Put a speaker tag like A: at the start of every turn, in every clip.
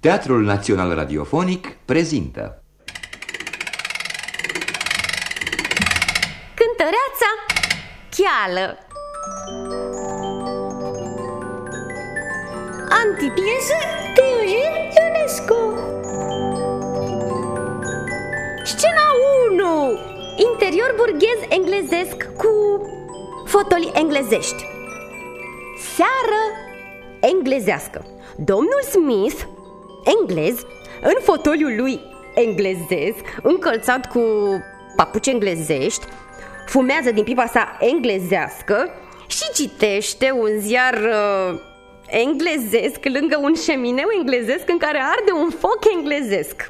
A: Teatrul Național Radiofonic prezintă.
B: Cântăreața Cheală Antipiesă de Eugen Ionescu. Scena 1 Interior burghez englezesc cu fotoli englezești. Seară englezească. Domnul Smith, englez, în fotoliul lui englezesc, încălțat cu papuci englezești, fumează din pipa sa englezească și citește un ziar uh, englezesc lângă un șemineu englezesc în care arde un foc englezesc.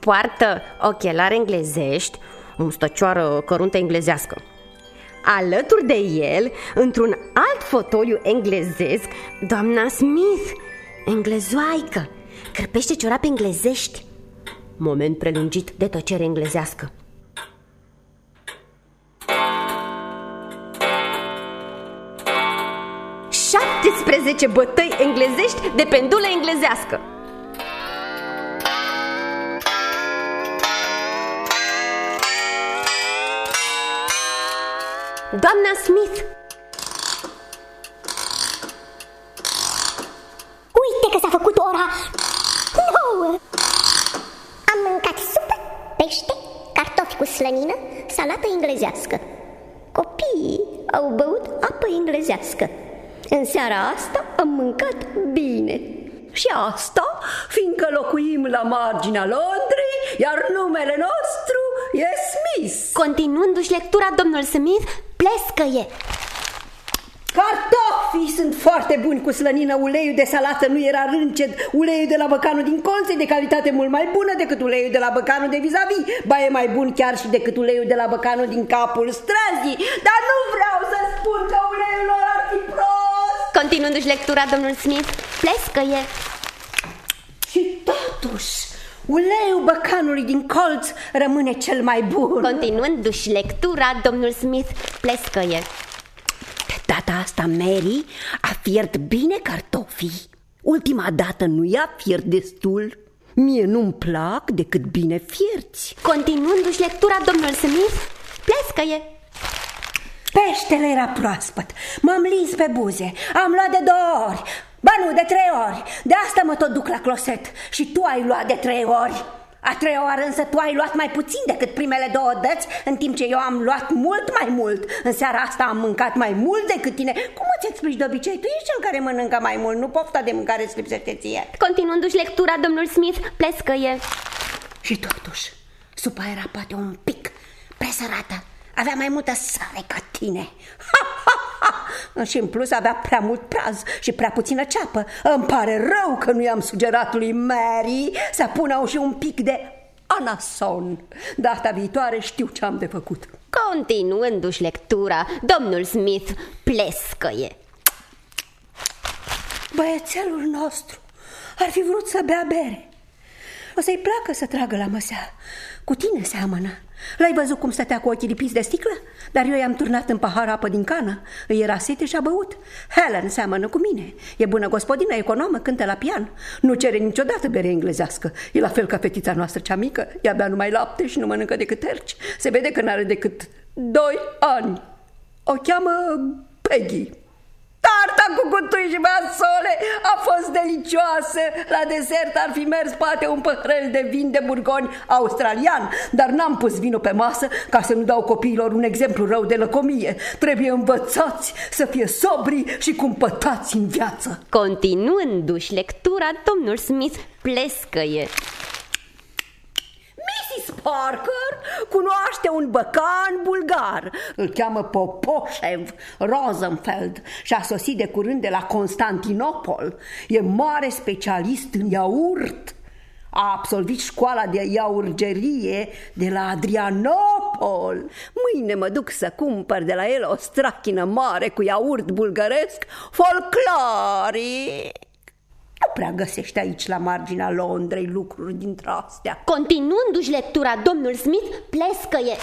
B: Poartă ochelari englezești, o mustăcioară căruntă englezească. Alături de el, într-un alt fotoliu englezesc, doamna Smith, englezoaică, crăpește ciorape englezești. Moment prelungit de tăcere englezească. Șaptesprezece bătăi englezești de pendulă englezească. Doamna Smith
C: Uite că s-a făcut cu slănină, salată englezească. Copiii au băut apă englezească. În seara asta am mâncat bine.
D: Și asta fiindcă locuim la marginea Londrei, iar numele nostru e Smith.
B: Continuându-și lectura, domnul Smith plescăie
D: Cartofii sunt foarte buni cu slănină, uleiul de salată nu era râncet, uleiul de la băcanul din colț e de calitate mult mai bună decât uleiul de la băcanul de vis-a-vis, ba e mai bun chiar și decât uleiul de la băcanul din capul străzii, dar nu vreau să spun că uleiul lor ar fi prost.
B: Continuându-și lectura, domnul Smith plescăie
D: Și totuși, uleiul băcanului din colț rămâne cel mai bun.
B: Continuându-și lectura, domnul Smith plescăie
E: De data asta Mary a fiert bine cartofii. Ultima dată nu i-a fiert destul. Mie nu-mi plac decât bine fierți.
B: Continuându-și lectura, domnul Smith plescăie
D: Peștele era proaspăt, m-am lins pe buze, am luat de două ori, ba nu, de trei ori, de asta mă tot duc la closet și tu ai luat de trei ori. A treia oară însă tu ai luat mai puțin decât primele două dăți, în timp ce eu am luat mult mai mult. În seara asta am mâncat mai mult decât tine. Cum îți explici de obicei? Tu ești cel care mănâncă mai mult, nu pofta de mâncare îți lipsește ție.
B: Continuându-și lectura, domnul Smith plescăie
D: Și totuși, supa era poate un pic presărată. Avea mai multă sare ca tine. Ha, ha, ha. Și în plus avea prea mult praz și prea puțină ceapă. Îmi pare rău că nu i-am sugerat lui Mary să pună și un pic de anason. Data viitoare știu ce am de făcut.
B: Continuându-și lectura, domnul Smith plescăie
D: Băiețelul nostru ar fi vrut să bea bere. O să-i placă să tragă la măsea. Cu tine seamănă. L-ai văzut cum stătea cu ochii lipiți de sticlă? Dar eu i-am turnat în pahar apă din cană. Îi era sete și a băut. Helen seamănă cu mine. E bună gospodină, economă, cântă la pian. Nu cere niciodată bere englezească. E la fel ca fetița noastră cea mică. Ea bea numai lapte și nu mănâncă decât terci. Se vede că n-are decât doi ani. O cheamă Peggy. Tarta cu cutui și basole a fost delicioasă. La desert ar fi mers poate un păhrel de vin de burgoni australian, dar n-am pus vinul pe masă ca să nu dau copiilor un exemplu rău de lăcomie. Trebuie învățați să fie sobri și cumpătați în viață.
B: Continuându-și lectura, domnul Smith plescăie
D: Mrs. Parker cunoaște un băcan bulgar. Îl cheamă Popoșev Rosenfeld și a sosit de curând de la Constantinopol. E mare specialist în iaurt. A absolvit școala de iaurgerie de la Adrianopol. Mâine mă duc să cumpăr de la el o strachină mare cu iaurt bulgăresc folcloric. Nu prea găsești aici la marginea Londrei lucruri dintre astea.
B: Continuându-și lectura, domnul Smith plescăie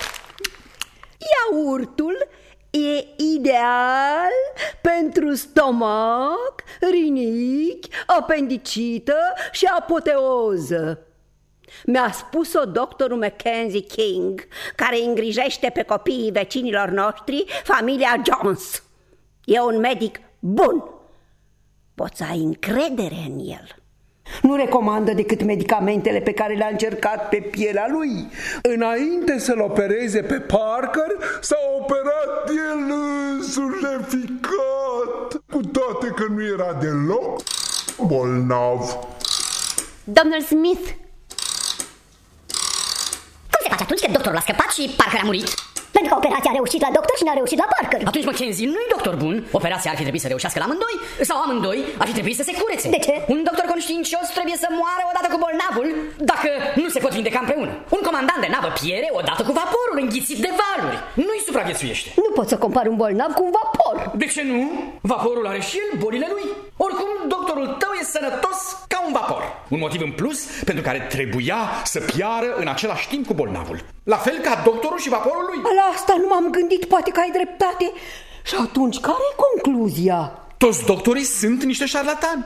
D: Iaurtul
E: E ideal pentru stomac, rinichi, apendicită și apoteoză. Mi-a spus-o doctorul Mackenzie King, care îngrijește pe copiii vecinilor noștri, familia Jones. E un medic bun. Poți ai încredere în el.
D: Nu recomandă decât medicamentele pe care le-a încercat pe pielea lui.
F: Înainte să-l opereze pe Parker, s-a operat el însuși eficat, cu toate că nu era deloc bolnav.
B: Domnul Smith,
C: Cum se face atunci când doctorul a scăpat și Parker a murit? Pentru că operația a reușit la doctor și n-a reușit la Parker.
G: Atunci Mackenzie nu-i doctor bun. Operația ar fi trebuit să reușească la amândoi sau amândoi ar fi trebuit să se curețe.
C: De ce?
G: Un doctor conștiincios trebuie să moară odată cu bolnavul dacă nu se pot vindeca împreună. Un comandant de navă piere odată cu vaporul înghițit de valuri. Nu-i supraviețuiește.
C: Nu pot să compar un bolnav cu un vapor.
G: De ce nu? Vaporul are și el bolile lui. Oricum, doctorul tău e sănătos ca un vapor. Un motiv în plus pentru care trebuia să piară în același timp cu bolnavul. La fel ca doctorul și vaporul lui.
D: La asta nu m-am gândit, poate că ai dreptate. Și atunci, care e concluzia?
H: Toți doctorii sunt niște șarlatani.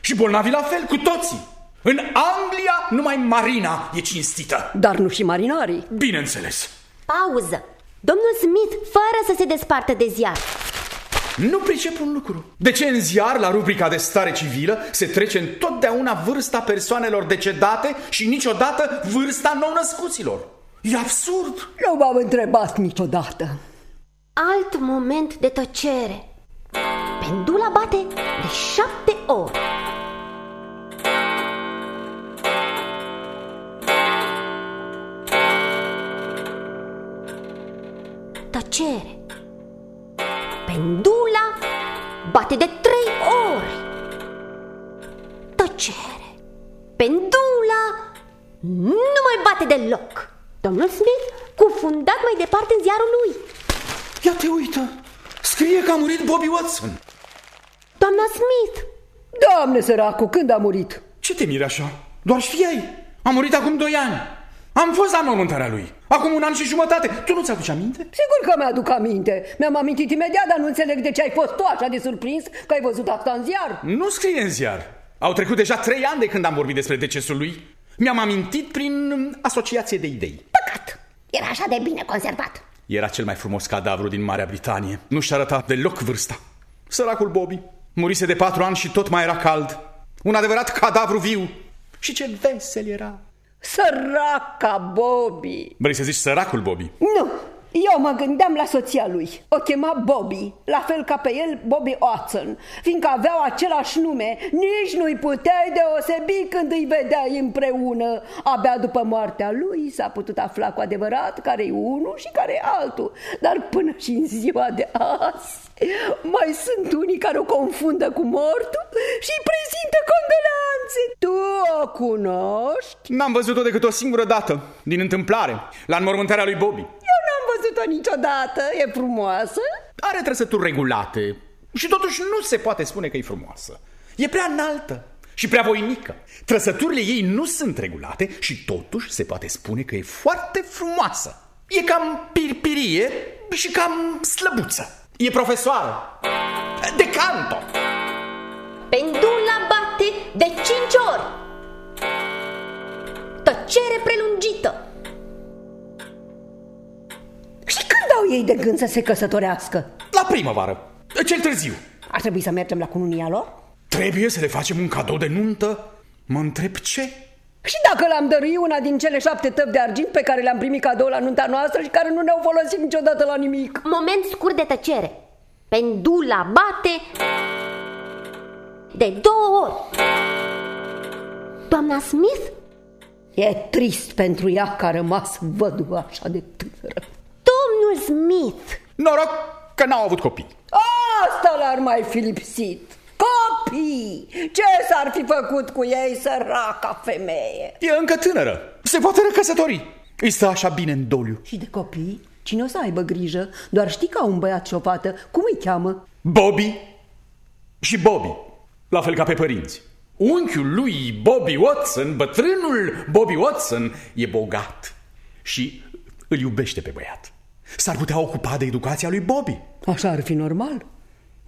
H: Și bolnavii la fel, cu toții. În Anglia numai Marina e cinstită.
D: Dar nu și marinarii.
H: Bineînțeles.
B: pauză. Domnul Smith, fără să se despartă de ziar.
H: Nu pricep un lucru. De ce în ziar, la rubrica de stare civilă, se trece întotdeauna vârsta persoanelor decedate și niciodată vârsta nou-născuților? E absurd.
D: Nu m-am întrebat niciodată.
B: Alt moment de tăcere. Pendula bate de șapte ori. Tăcere. Pendula bate de trei ori. Tăcere. Pendula nu mai bate deloc. Domnul Smith, cufundat mai departe în ziarul lui.
H: Ia te uită. Scrie că a murit Bobby Watson.
B: Doamna Smith,
D: Doamne săracu, când a murit?
H: Ce te miri așa? Doar știai. A murit acum doi ani. Am fost la mormântarea lui. Acum un an și jumătate. Tu nu ți-aduci aminte?
D: Sigur că mi-aduc aminte. Mi-am amintit imediat, dar nu înțeleg de ce ai fost tu așa de surprins că ai văzut asta în ziar.
H: Nu scrie în ziar. Au trecut deja trei ani de când am vorbit despre decesul lui. Mi-am amintit prin um, asociație de idei.
C: Păcat! Era așa de bine conservat.
H: Era cel mai frumos cadavru din Marea Britanie. Nu-și arăta deloc vârsta. Săracul Bobby. Murise de patru ani și tot mai era cald. Un adevărat cadavru viu. Și ce vesel era.
D: Săraca Bobby.
H: Vrei să zici săracul Bobby?
D: Nu, eu mă gândeam la soția lui. O chema Bobby, la fel ca pe el Bobby Watson, fiindcă aveau același nume. Nici nu-i puteai deosebi când îi vedeai împreună. Abia după moartea lui s-a putut afla cu adevărat care e unul și care e altul. Dar până și în ziua de azi mai sunt unii care o confundă cu mortul și îi prezintă condoleanțe. Tu o cunoști?
H: N-am văzut-o decât o singură dată, din întâmplare, la înmormântarea lui Bobby.
D: Eu n-am văzut-o niciodată. E frumoasă?
H: Are trăsături regulate și totuși nu se poate spune că e frumoasă. E prea înaltă și prea voinică. Trăsăturile ei nu sunt regulate și totuși se poate spune că e foarte frumoasă. E cam pirpirie și cam slăbuță. E profesoară. De canto.
B: pendula bate de cinci ori. Tăcere prelungită.
D: Și când au ei de gând să se căsătorească?
H: La primăvară. Cel târziu.
D: Ar trebui să mergem la cununia lor?
H: Trebuie să le facem un cadou de nuntă? Mă întreb ce?
D: Și dacă le-am dăruit una din cele șapte tăbi de argint pe care le-am primit cadou la nunta noastră și care nu ne-au folosit niciodată la nimic?
B: Moment scurt de tăcere. Pendula bate de două ori. Doamna Smith?
D: E trist pentru ea că a rămas văduvă așa de tânără.
B: Domnul Smith!
H: Noroc că n-au avut copii.
D: Asta l-ar mai fi lipsit. Copii! Ce s-ar fi făcut cu ei, săraca femeie?
H: E încă tânără. Se poate recăsători. Îi stă așa bine în doliu.
D: Și de copii? Cine o să aibă grijă? Doar știi ca un băiat și o fată. Cum îi cheamă?
H: Bobby și Bobby, la fel ca pe părinți. Unchiul lui Bobby Watson, bătrânul Bobby Watson, e bogat și îl iubește pe băiat. S-ar putea ocupa de educația lui Bobby.
D: Așa ar fi normal.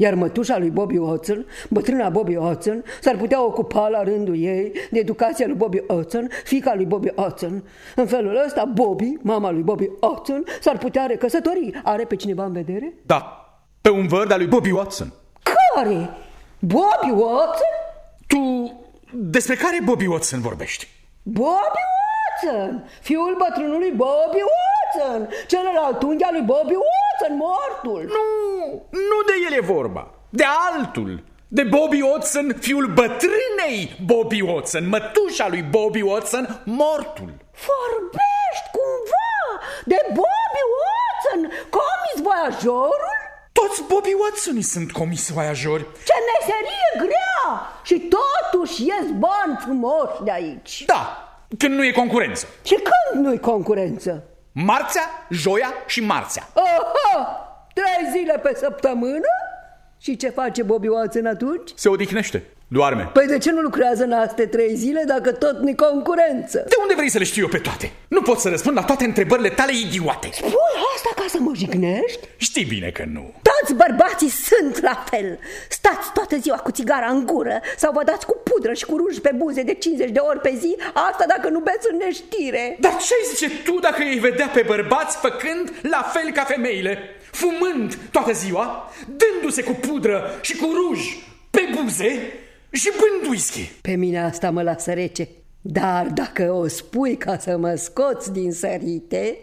D: Iar mătușa lui Bobby Watson, bătrâna Bobby Watson, s-ar putea ocupa la rândul ei de educația lui Bobby Watson, fica lui Bobby Watson. În felul ăsta, Bobby, mama lui Bobby Watson, s-ar putea recăsători. Are pe cineva în vedere?
H: Da, pe un văr al lui Bobby Watson.
D: Care? Bobby Watson?
H: Tu despre care Bobby Watson vorbești?
D: Bobby Watson! Fiul bătrânului Bobby Watson! Celălalt unghi al lui Bobby Watson, mortul!
H: Nu, nu de el e vorba, de altul. De Bobby Watson, fiul bătrânei Bobby Watson, mătușa lui Bobby Watson, mortul.
D: Vorbești cumva de Bobby Watson, comis voiajorul?
H: Toți Bobby Watson sunt comis voiajori.
D: Ce meserie grea! Și totuși ies bani frumoși de aici.
H: Da, când nu e concurență.
D: Și când nu-i concurență?
H: Marțea, joia și marțea.
D: Aha! Trei zile pe săptămână? Și ce face Bobby Watson atunci?
H: Se odihnește, doarme.
D: Păi de ce nu lucrează în astea trei zile dacă tot nu-i concurență?
H: De unde vrei să le știu eu pe toate? Nu pot să răspund la toate întrebările tale idiote.
D: Spui asta ca să mă jignești?
H: Știi bine că nu.
D: Toți bărbații sunt la fel. Stați toată ziua cu țigara în gură sau vă dați cu pudră și cu ruj pe buze de 50 de ori pe zi, asta dacă nu beți în neștire.
H: Dar ce ai zice tu dacă îi vedea pe bărbați făcând la fel ca femeile? Fumând toată ziua, dându-se cu pudră și cu ruj pe buze și bând whisky.
D: Pe mine asta mă lasă rece. Dar dacă o spui ca să mă scoți din sărite,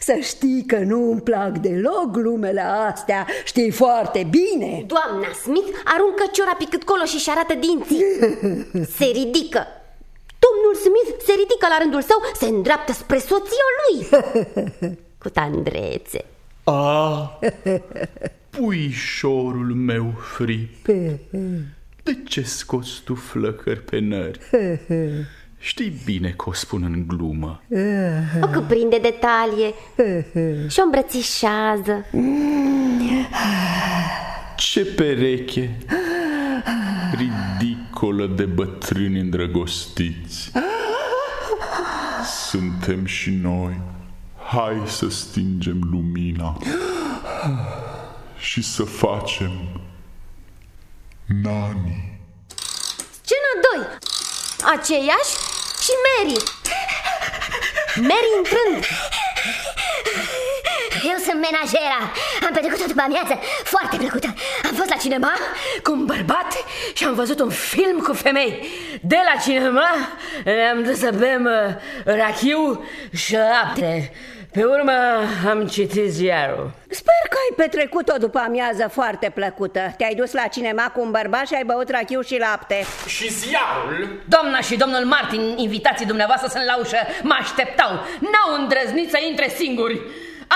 D: să știi că nu îmi plac deloc glumele astea, știi foarte bine.
B: Doamna Smith aruncă ciora cât colo și-și arată dinții. Se ridică. Domnul Smith se ridică la rândul său, se îndreaptă spre soția lui. Cu tandrețe.
H: A, puișorul meu frip, de ce scoți tu flăcări pe nări? Știi bine că o spun în glumă.
B: O cuprinde detalie și o îmbrățișează.
F: Ce pereche ridicolă de bătrâni îndrăgostiți. Suntem și noi. Hai să stingem lumina și să facem nani.
B: Scena 2 Aceiași și Mary Mary intrând
C: Eu sunt menajera. Am petrecut o după amiază foarte plăcută. Am fost la cinema
E: cu un bărbat și am văzut un film cu femei. De la cinema ne-am dus să bem uh, rachiu și lapte. Pe urmă am citit ziarul.
D: Sper că ai petrecut o după amiază foarte plăcută. Te-ai dus la cinema cu un bărbat și ai băut rachiu și lapte.
H: Și ziarul?
E: Doamna și domnul Martin, invitații dumneavoastră sunt la ușă, mă așteptau. N-au îndrăznit să intre singuri.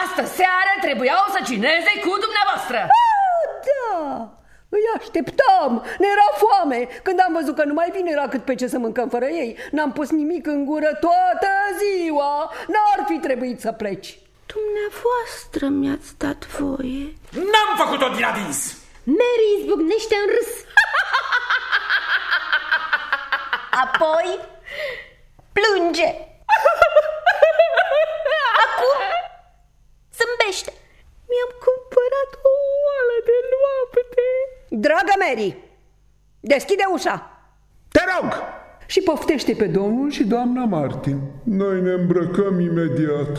E: Astă seară trebuiau să cineze cu dumneavoastră.
D: Oh, da! Îi așteptam, ne era foame. Când am văzut că nu mai vine era cât pe ce să mâncăm fără ei. N-am pus nimic în gură toată ziua. N-ar fi trebuit să pleci.
E: Dumneavoastră mi-ați dat voie.
H: N-am făcut-o din adins.
B: Mary izbucnește în râs. Apoi plânge. Acum zâmbește Mi-am cumpărat o oală de lapte
D: Dragă Mary, deschide ușa.
F: Te rog!
D: și poftește pe domnul.
F: Și doamna Martin, noi ne îmbrăcăm imediat.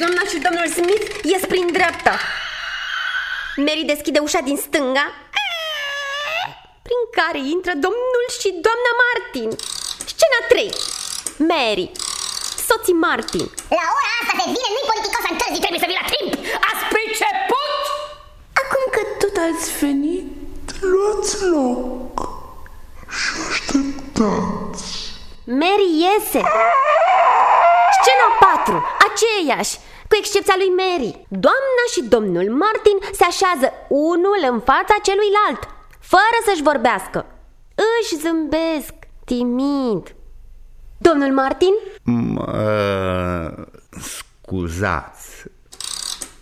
B: Doamna și domnul Smith ies prin dreapta. Mary deschide ușa din stânga. Prin care intră domnul și doamna Martin. Scena 3 Mary Soții Martin.
C: La ora asta se vine, nu-i politicos să întârzi, trebuie să vii la timp.
E: Ați priceput?
I: Acum că tot ați venit,
F: Luați loc și așteptați.
B: Mary iese. Scena 4 Aceeași cu excepția lui Mary. Doamna și domnul Martin se așează unul în fața celuilalt Fără să-și vorbească. Își zâmbesc timid Domnul Martin?
A: Mă, scuzați,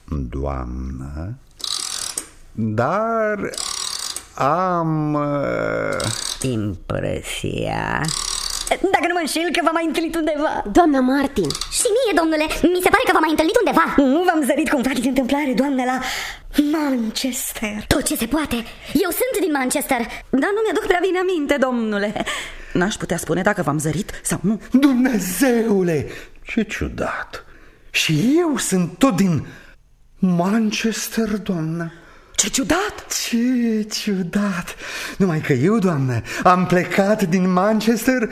A: doamnă, dar am... uh,
E: Impresia
D: Dacă nu mă înșel că v-am mai întâlnit undeva.
B: Doamna Martin.
C: Și mie, domnule, mi se pare că v-am mai întâlnit undeva.
D: Nu v-am zărit cumva din întâmplare, doamne, la Manchester.
C: Tot ce se poate. Eu sunt din Manchester.
J: Dar nu mi-aduc prea bine aminte, domnule. N-aș putea spune dacă v-am zărit sau nu.
A: Dumnezeule, ce ciudat! Și eu sunt tot din Manchester, doamnă.
J: Ce ciudat!
A: Ce ciudat! Numai că eu, doamnă, am plecat din Manchester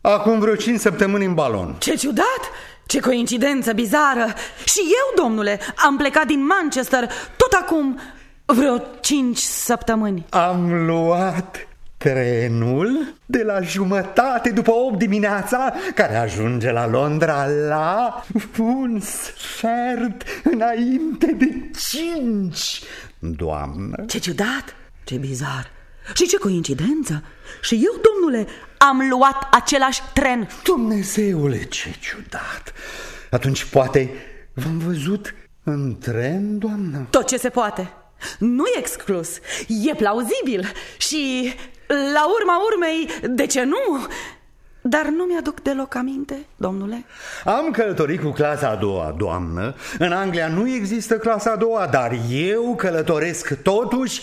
A: acum vreo 5 săptămâni în balon.
J: Ce ciudat! Ce coincidență bizară! Și eu, domnule, am plecat din Manchester tot acum vreo 5 săptămâni.
A: Am luat trenul de la jumătate după 8 dimineața care ajunge la Londra la un sfert înainte de 5. Doamnă,
J: Ce ciudat! Ce bizar! Și ce coincidență! Și eu, domnule, am luat același tren.
A: Dumnezeule, ce ciudat! Atunci poate v-am văzut în tren, doamnă?
J: Tot ce se poate. Nu e exclus, e plauzibil și, la urma urmei, de ce nu? Dar nu mi-aduc deloc aminte, domnule.
A: Am călătorit cu clasa a doua, doamnă. În Anglia nu există clasa a doua, dar eu călătoresc totuși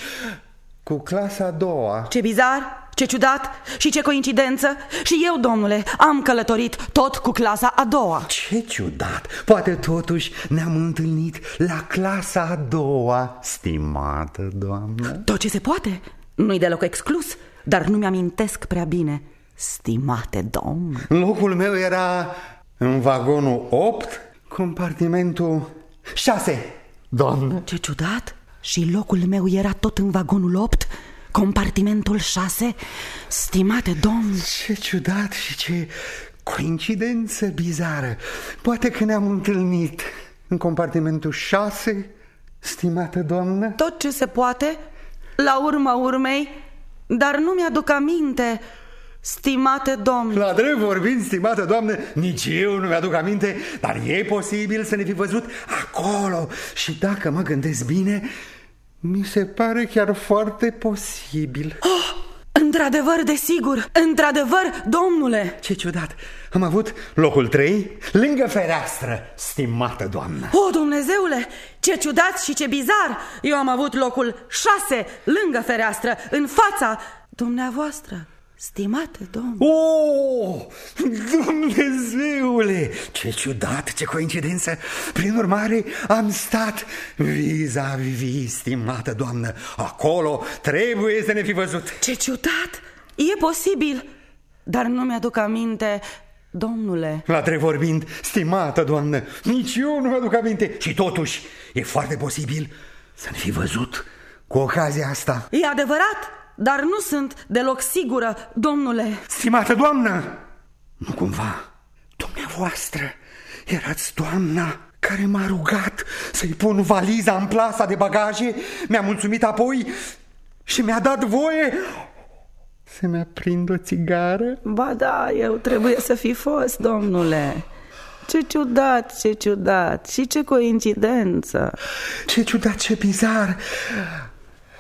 A: cu clasa a doua.
J: Ce bizar, ce ciudat și ce coincidență. Și eu, domnule, am călătorit tot cu clasa a doua.
A: Ce ciudat! Poate totuși ne-am întâlnit la clasa a doua, stimată doamnă.
J: Tot ce se poate, nu-i deloc exclus, dar nu mi-amintesc prea bine. Stimate domn,
A: Locul meu era în vagonul 8, compartimentul 6, doamnă.
J: ce ciudat! Și locul meu era tot în vagonul 8, compartimentul 6. Stimate domn,
A: Ce ciudat și ce coincidență bizară. Poate că ne-am întâlnit în compartimentul 6, stimată doamnă.
J: tot ce se poate, la urma urmei, dar nu mi-aduc aminte, stimate domn.
A: La drept vorbind, stimată doamnă, nici eu nu mi-aduc aminte, dar e posibil să ne fi văzut acolo. Și dacă mă gândesc bine, mi se pare chiar foarte posibil.
J: Într-adevăr, desigur, într-adevăr, domnule.
A: Ce ciudat! Am avut locul 3 lângă fereastră, stimată doamnă.
J: O, Dumnezeule, ce ciudat și ce bizar! Eu am avut locul 6 lângă fereastră, în fața dumneavoastră, stimate domn.
A: Oh, Dumnezeule! Ce ciudat, ce coincidență! Prin urmare, am stat vis-a-vis, stimată doamnă. Acolo trebuie să ne fi văzut.
J: Ce ciudat! E posibil, dar nu mi-aduc aminte, domnule.
A: La drept vorbind, stimată doamnă, nici eu nu mi-aduc aminte. Și totuși, e foarte posibil să ne fi văzut cu ocazia asta.
J: E adevărat, dar nu sunt deloc sigură, domnule.
A: Stimată doamnă, nu cumva, dumneavoastră erați doamna care m-a rugat să-i pun valiza în plasa de bagaje, mi-a mulțumit apoi și mi-a dat voie să-mi aprind o țigară.
J: Ba da, eu trebuie să fi fost, domnule. Ce ciudat, ce ciudat și ce coincidență.
A: Ce ciudat, ce bizar!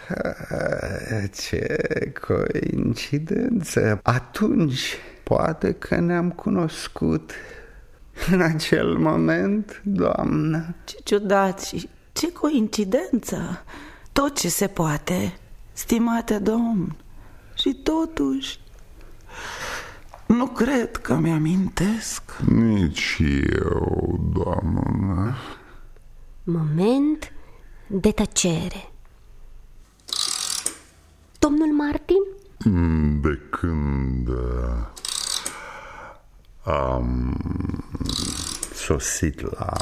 A: Ce coincidență! Atunci, poate că ne-am cunoscut în acel moment, doamnă.
J: Ce ciudat și ce coincidență. Tot ce se poate, stimate domn. Și totuși, nu cred că mi-amintesc.
F: Nici eu, doamnă.
B: Moment de tăcere Domnul Martin?
F: De când uh, am
A: Sosit la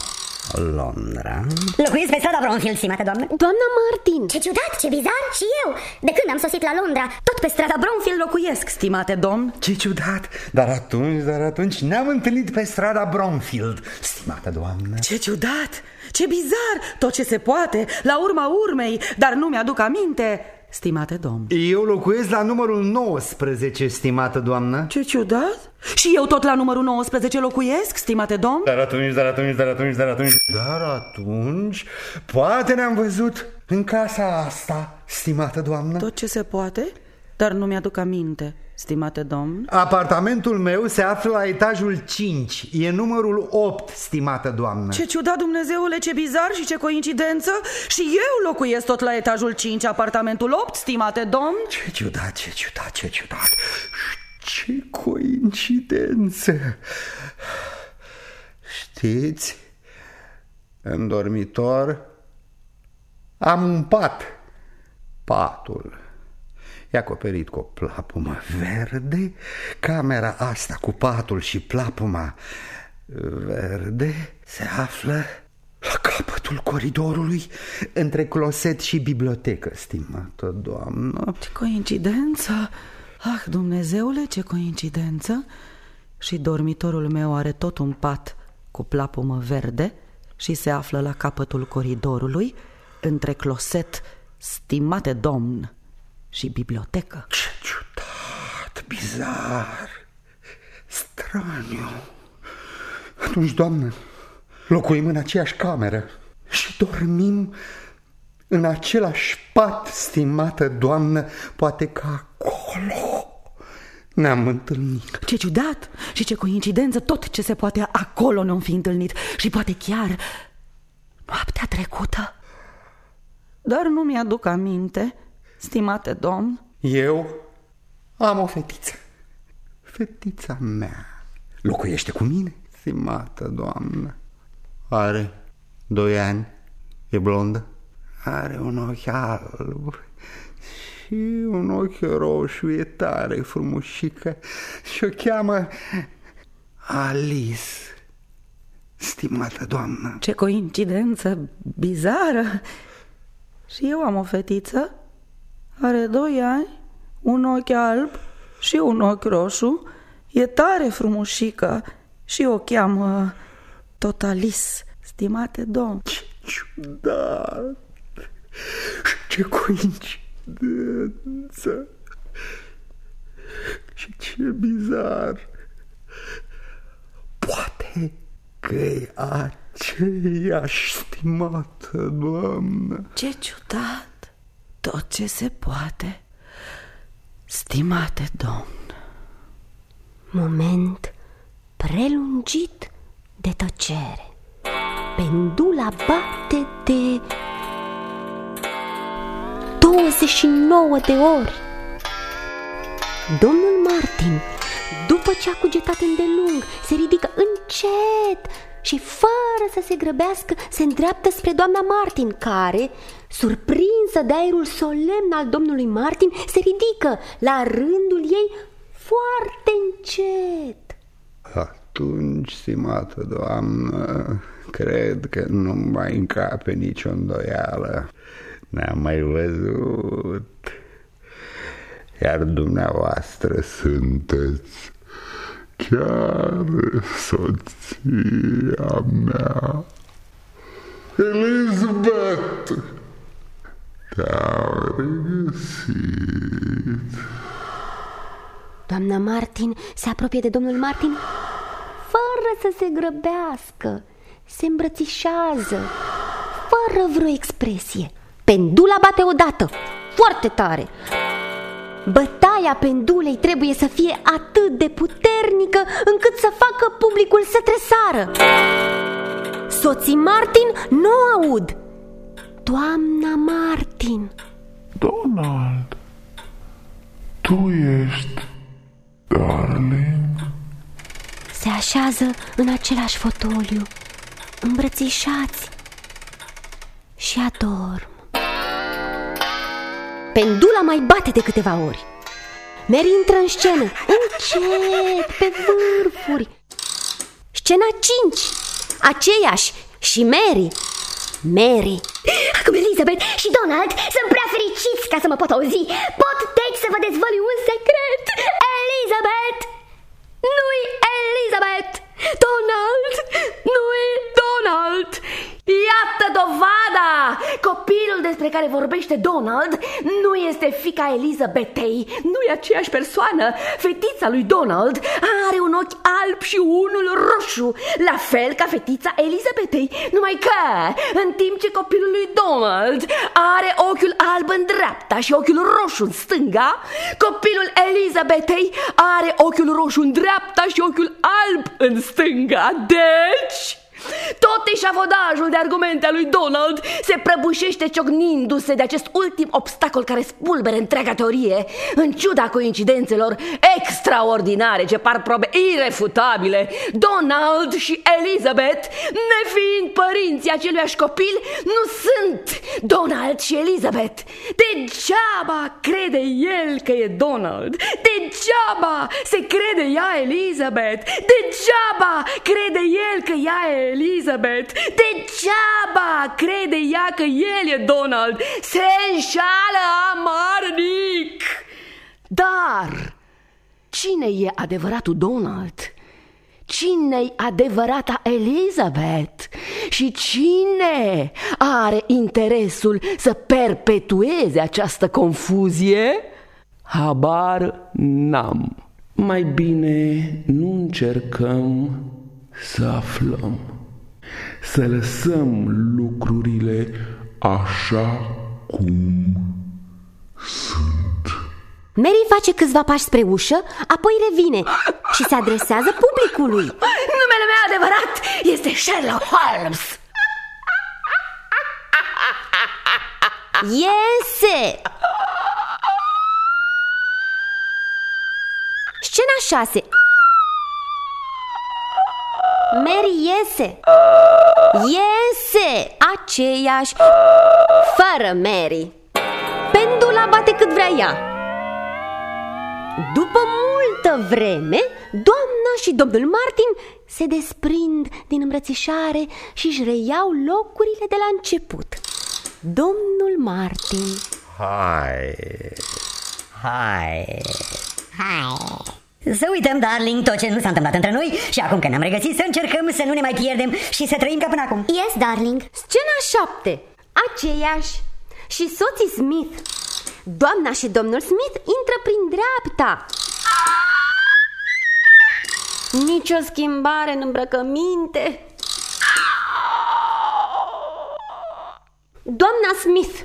A: Londra.
C: Locuiesc pe strada Bronfield, stimată doamnă
B: Doamna Martin
C: Ce ciudat, ce bizar și eu De când am sosit la Londra, tot pe strada Bronfield
J: Locuiesc, stimate domn.
A: Ce ciudat! Dar atunci, dar atunci ne-am întâlnit pe strada Bromfield, stimată doamnă.
J: Ce ciudat, ce bizar, tot ce se poate, la urma urmei, dar nu mi-aduc aminte, stimate domn.
A: Eu locuiesc la numărul 19, stimată doamnă.
J: Ce ciudat? Și eu tot la numărul 19 locuiesc, stimate domn?
A: Dar atunci, dar atunci, dar atunci, dar atunci... Dar atunci, poate ne-am văzut în casa asta, stimată doamnă.
J: Tot ce se poate, Dar nu mi-aduc aminte, stimate domn.
A: Apartamentul meu se află la etajul 5. E numărul 8, stimată doamnă.
J: Ce ciudat, Dumnezeule, ce bizar și ce coincidență Și eu locuiesc tot la etajul 5, apartamentul 8, stimate domn
A: Ce ciudat, ce ciudat, ce ciudat Ce coincidență Știți, în dormitor am un pat Patul E acoperit cu o plapumă verde Camera asta cu patul și plapuma verde Se află la capătul coridorului Între closet și bibliotecă, stimată doamnă.
J: Ce coincidență! Ah, Dumnezeule, ce coincidență! Și dormitorul meu are tot un pat cu plapumă verde Și se află la capătul coridorului Între closet, stimate domn și bibliotecă.
A: Ce ciudat, bizar, straniu. Atunci, doamnă, locuim în aceeași cameră și dormim în același pat, stimată doamnă, poate că acolo ne-am întâlnit.
J: Ce ciudat și ce coincidență, tot ce se poate acolo ne-am fi întâlnit și poate chiar noaptea trecută. Dar nu mi-aduc aminte stimate domn?
A: Eu am o fetiță. Fetița mea locuiește cu mine, stimată doamnă. Are doi ani, e blondă, are un ochi alb și un ochi roșu, e tare frumușică și o cheamă Alice. Stimată doamnă
J: Ce coincidență bizară Și eu am o fetiță are doi ani, un ochi alb și un ochi roșu, e tare frumușică și o cheamă Totalis, stimate domn.
A: Ce ciudat! Ce coincidență! Și ce bizar! Poate că e aceeași stimată doamnă.
J: Ce ciudat! Tot ce se poate, stimate domn.
B: Moment prelungit de tăcere. Pendula bate de 29 de ori. Domnul Martin, după ce a cugetat îndelung, se ridică încet și fără să se grăbească se îndreaptă spre doamna Martin, care, surprinsă de aerul solemn al domnului Martin, se ridică la rândul ei foarte încet.
A: Atunci, stimată doamnă, cred că nu mai încape nicio îndoială. Ne-am mai văzut. Iar dumneavoastră sunteți chiar soția mea. Elizabeth! Te-am regăsit.
B: Doamna Martin se apropie de domnul Martin fără să se grăbească. Se îmbrățișează, fără vreo expresie. Pendula bate odată, foarte tare. Bătaia pendulei trebuie să fie atât de puternică încât să facă publicul să tresară. Soții Martin nu aud. Doamna Martin.
F: Donald, tu ești darling?
B: Se așează în același fotoliu, îmbrățișați și adorm. Pendula mai bate de câteva ori. Mary intră în scenă, încet, pe vârfuri. Scena 5, aceiași și Mary. Mary.
C: Acum Elizabeth și Donald sunt prea fericiți ca să mă pot auzi. Pot deci să vă dezvălui un secret. Elizabeth! Nu-i Elizabeth! Donald! Nu-i Donald! Iată
E: Iată dovada! Copilul despre care vorbește Donald nu este fica Elizabetei, nu e aceeași persoană. Fetița lui Donald are un ochi alb și unul roșu, la fel ca fetița Elizabetei, numai că, în timp ce copilul lui Donald are ochiul alb în dreapta și ochiul roșu în stânga, copilul Elizabetei are ochiul roșu în dreapta și ochiul alb în stânga. Deci... Tot eșavodajul de argumente a lui Donald se prăbușește ciocnindu-se de acest ultim obstacol care spulbere întreaga teorie, în ciuda coincidențelor extraordinare ce par probe irefutabile. Donald și Elizabeth, nefiind părinții aceluiași copil, nu sunt Donald și Elizabeth. Degeaba crede el că e Donald, degeaba se crede ea Elizabeth, degeaba crede el că ea e Elizabeth. Degeaba crede ea că el e Donald. Se înșală amarnic. Dar cine e adevăratul Donald? Cine-i adevărata Elizabeth? Și cine are interesul să perpetueze această confuzie?
K: Habar n-am. Mai bine nu încercăm să aflăm, să lăsăm lucrurile așa cum sunt.
B: Mary face câțiva pași spre ușă, apoi revine și se adresează publicului.
E: Numele meu adevărat este Sherlock Holmes.
B: Iese! Scena 6 Mary iese. Iese Aceeași Fără Mary. Pendula bate cât vrea ea. După multă vreme Doamna și domnul Martin se desprind din îmbrățișare și își reiau locurile de la început. Domnul Martin.
A: Hai, hai.
C: Hai Să uităm, darling, tot ce nu s-a întâmplat între noi. Și acum că ne-am regăsit să încercăm să nu ne mai pierdem Și să trăim ca până acum.
B: Yes, darling. Scena 7 Aceeași. Și soții Smith. Doamna și domnul Smith intră prin dreapta. Nici o schimbare în îmbrăcăminte. Doamna Smith.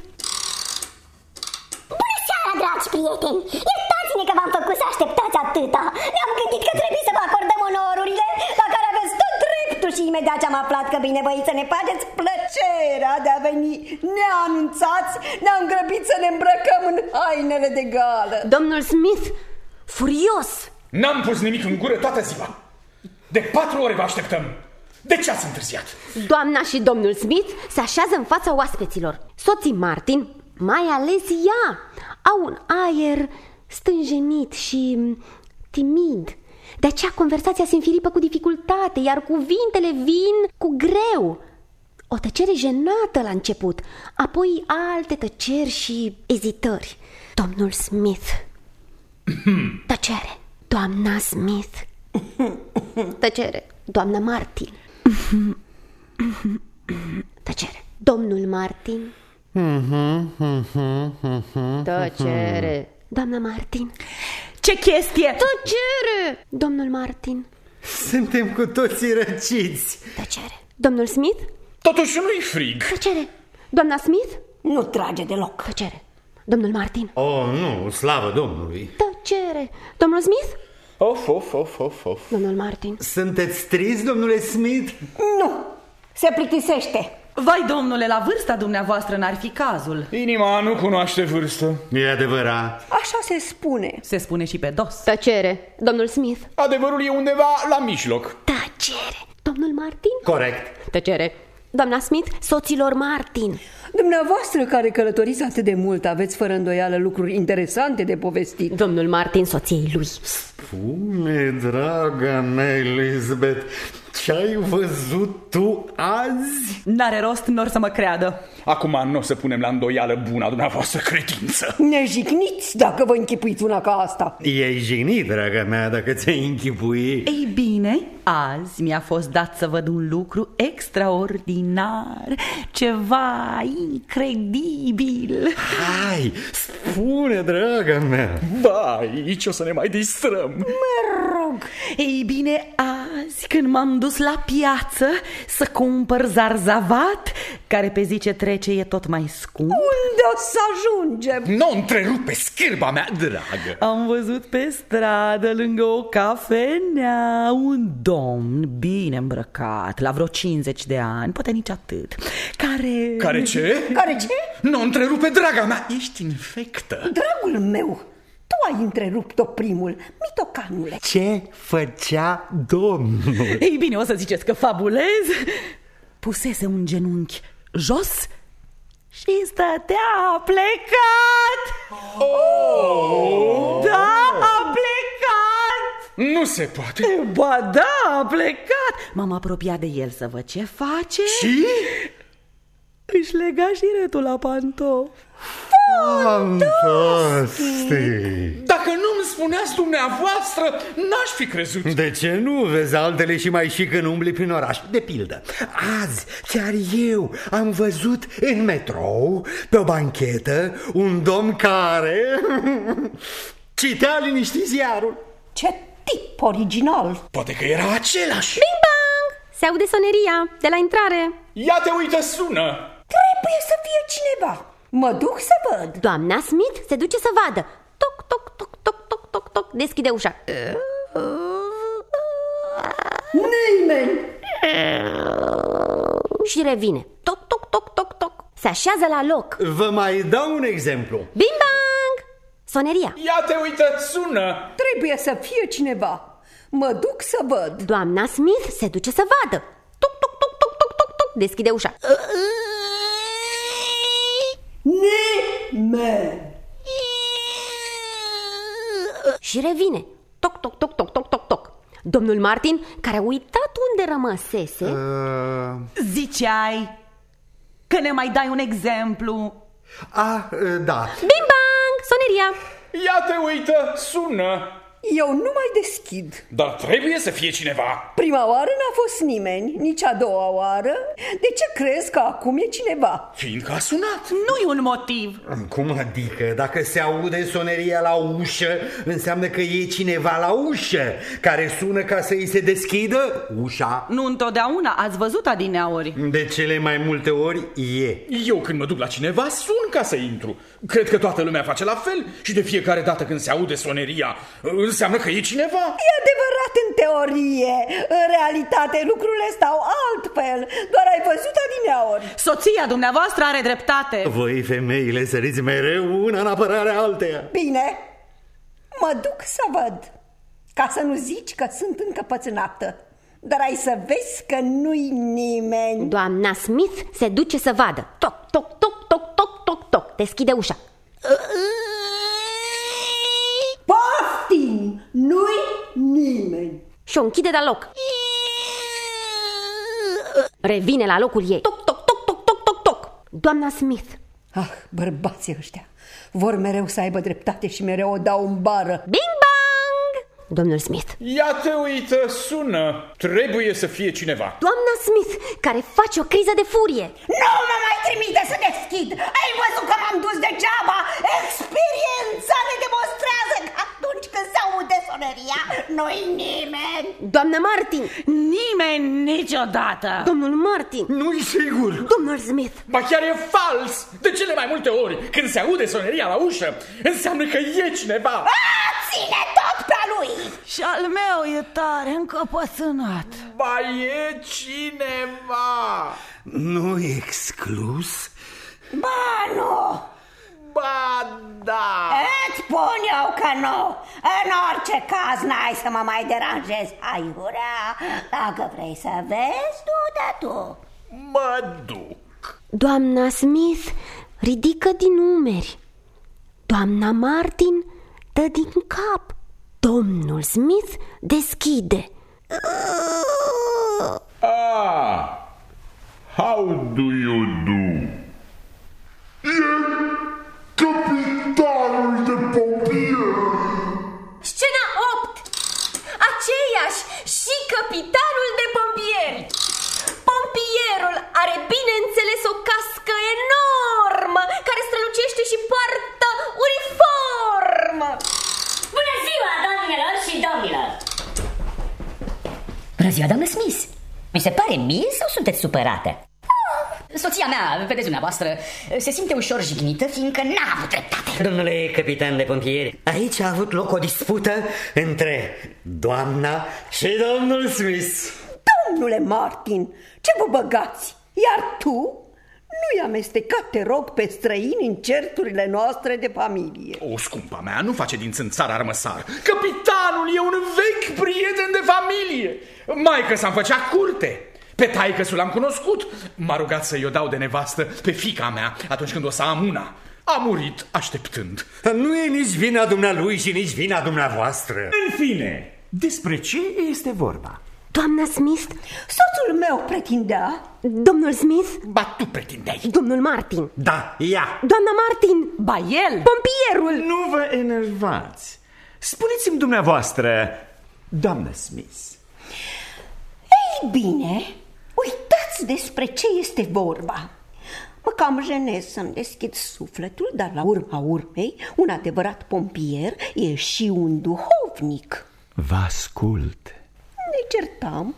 C: Bună seara, dragi prieteni! Iertați-ne că v-am făcut să așteptați atâta! Ne-am gândit că trebuie să vă acordăm onorurile la care aveți tot dreptul și imediat ce am aflat că binevoiți să ne faceți plăcerea de a veni neanunțați, ne-am grăbit să ne îmbrăcăm în hainele de gală.
B: Domnul Smith, furios
H: N-am pus nimic în gură toată ziua. De patru ore vă așteptăm. De ce ați întârziat?
B: Doamna și domnul Smith se așează în fața oaspeților Soții Martin, mai ales ea, au un aer stânjenit și mm, timid. De aceea conversația se înfiripă cu dificultate, iar cuvintele vin cu greu. O tăcere jenată la început, apoi alte tăceri și ezitări. Domnul Smith. Tăcere. Doamna Smith. Tăcere. Doamna Martin. Tăcere. Domnul Martin. Tăcere Doamna Martin.
J: Ce chestie?
B: Tăcere Domnul Martin.
A: Suntem cu toții răciți.
B: Tăcere. Domnul Smith?
H: Totuși nu-i frig.
B: Tăcere. Doamna Smith?
D: Nu trage deloc.
B: Tăcere. Domnul Martin.
A: Oh, nu, slavă Domnului.
B: Tăcere. Domnul Smith?
H: Of, of, of, of, of.
B: Domnul Martin.
A: Sunteți trist, domnule Smith?
D: Nu, se plictisește.
J: Vai, domnule, la vârsta dumneavoastră n-ar fi cazul.
H: Inima nu cunoaște vârstă.
A: E adevărat.
D: Așa se spune.
J: Se spune și pe dos.
B: Tăcere Domnul Smith.
H: Adevărul e undeva la mijloc.
B: Tăcere. Domnul Martin?
A: Corect.
B: Tăcere. Doamna Smith Soților Martin.
D: Dumneavoastră care călătoriți atât de mult aveți fără îndoială lucruri interesante de povestit.
B: Domnul Martin soției lui.
A: Spune, draga mea Elizabeth, Ce-ai văzut tu azi?
J: N-are rost, n să mă creadă.
H: Acum nu o să punem la îndoială buna dumneavoastră credință.
D: Ne jigniți dacă vă închipuiți una ca asta.
A: E jignit, draga mea, dacă ți-ai închipui.
J: Ei bine, azi mi-a fost dat să văd un lucru extraordinar, ceva incredibil.
A: Hai, spune, draga mea.
H: Ba, aici o să ne mai distrăm.
J: Mă rog. Ei bine, azi când m-am dus la piață să cumpăr zarzavat, care pe zi ce trece e tot mai scump.
D: Unde o să ajungem?
H: Nu întrerupe scârba mea, dragă.
J: Am văzut pe stradă, lângă o cafenea, un domn bine îmbrăcat, la vreo 50 de ani, poate nici atât, care...
H: Care ce?
D: Care ce?
H: Nu întrerupe, draga mea, ești infectă.
D: Dragul meu, tu ai întrerupt-o primul, mitocanule.
A: Ce făcea domnul?
J: Ei bine, o să ziceți că fabulez. Pusese un genunchi jos și stătea plecat.
H: Oh!
J: Da, a plecat.
H: Nu se poate.
J: Ba da, a plecat. M-am apropiat de el să văd ce face.
H: Și?
J: Își lega șiretul la pantof.
A: Fantastic!
H: Dacă nu-mi spuneați dumneavoastră, n-aș fi crezut.
A: De ce nu vezi altele și mai și când umbli prin oraș? De pildă, azi chiar eu am văzut în metrou, pe o banchetă, un domn care citea liniștit ziarul.
D: Ce tip original!
H: Poate că era același.
B: Bing bang! Se aude soneria de la intrare.
H: Ia te uită, sună.
D: Trebuie să fie cineva. Mă duc să văd.
B: Doamna Smith se duce să vadă. Toc, toc, toc, toc, toc, toc, toc. Deschide ușa.
D: Nimeni!
B: Și revine. Toc, toc, toc, toc, toc. Se așează la loc.
A: Vă mai dau un exemplu.
B: Bing bang! Soneria.
H: Ia te uită, sună.
D: Trebuie să fie cineva. Mă duc să văd.
B: Doamna Smith se duce să vadă. Toc, toc, toc, toc, toc, toc, toc. Deschide ușa.
D: Nimeni!
B: Și revine. Toc, toc, toc, toc, toc, toc, toc. Domnul Martin, care a uitat unde rămăsese,
A: Uh,
J: Ziceai că ne mai dai un exemplu.
A: a, uh, da.
B: bing bang, soneria.
H: Ia te uită, sună.
D: Eu nu mai deschid.
H: Dar trebuie să fie cineva.
D: Prima oară n-a fost nimeni, nici a doua oară. De ce crezi că acum e cineva?
H: Fiindcă a sunat.
J: Nu-i un motiv.
A: Cum adică? Dacă se aude soneria la ușă, înseamnă că e cineva la ușă care sună ca să îi se deschidă ușa.
J: Nu întotdeauna, ați văzut adineauri.
A: De cele mai multe ori e.
H: Eu când mă duc la cineva sun ca să intru. Cred că toată lumea face la fel și de fiecare dată când se aude soneria, înseamnă că e cineva.
D: E adevărat în teorie. În realitate lucrurile stau altfel. Doar ai văzut adineaori.
J: Soția dumneavoastră are dreptate.
A: Voi, femeile, săriți mereu una în apărarea alteia.
D: Bine, mă duc să văd. Ca să nu zici că sunt încăpățânată. Dar ai să vezi că nu-i nimeni.
B: Doamna Smith se duce să vadă. Toc, toc, toc, toc, toc, toc, toc. Deschide ușa.
D: Poftim! Nu-i nimeni.
B: Și o închide de loc. Revine la locul ei. Toc, toc, toc, toc, toc, toc, toc. Doamna Smith.
D: Ah, bărbații ăștia vor mereu să aibă dreptate și mereu o dau în bară.
B: Bing bang! Domnul Smith.
H: Ia te uită, sună. Trebuie să fie cineva.
B: Doamna Smith, care face o criză de furie.
C: Nu mă mai trimite să deschid! Ai văzut că m-am dus degeaba? Aude soneria, nu-i nimeni!
B: Doamna Martin.
J: Nimeni niciodată.
B: Domnul Martin.
A: Nu-i sigur.
B: Domnul Smith.
H: Ba chiar e fals! De cele mai multe ori, când se aude soneria la ușă, înseamnă că e cineva.
C: A, ține tot pe lui!
J: Și al meu e tare încăpățânat.
H: Ba e cineva!
A: Nu exclus?
C: Ba, nu!
H: Ba da!
C: Îți spun eu că nu! În orice caz n-ai să mă mai deranjezi, aiurea! Dacă vrei să vezi, du-te tu!
H: Mă duc!
B: Doamna Smith ridică din umeri. Doamna Martin dă din cap. Domnul Smith deschide.
F: How do you do? E capitanul de pompier.
B: Scena 8 Aceiași și capitanul de pompieri Pompierul are bineînțeles o cască enormă Care strălucește și poartă uniformă
L: Bună ziua, doamnelor și domnilor! Bună ziua, doamnă Smith! Mi se pare mie sau sunteți supărate? Soția mea, vedeți dumneavoastră, se simte ușor jignită, fiindcă n-a avut dreptate.
A: Domnule capitan de pompieri, aici a avut loc o dispută între doamna și domnul Smith.
D: Domnule Martin, ce vă băgați? Iar tu? Nu-i amestecat, te rog, pe străini în certurile noastre de familie.
H: O, scumpa mea, nu face din țânțar armăsar. Capitanul e un vechi prieten de familie. Maică s-am făcea curte. Pe taică l-am cunoscut. M-a rugat să-i o dau de nevastă pe fica mea atunci când o să am una. A murit așteptând.
A: Nu e nici vina dumnealui și nici vina dumneavoastră.
M: În fine, despre ce este vorba?
B: Doamna Smith?
D: Soțul meu pretindea.
B: Domnul Smith?
H: Ba, tu pretindeai.
B: Domnul Martin?
A: Da, ea.
B: Doamna Martin?
J: Ba el?
B: Pompierul?
M: Nu vă enervați. Spuneți-mi dumneavoastră, doamnă Smith.
D: Ei bine, uitați despre ce este vorba. Mă cam jenez să-mi deschid sufletul, dar la urma urmei, un adevărat pompier e și un duhovnic.
M: Vă ascult.
D: Ne certam,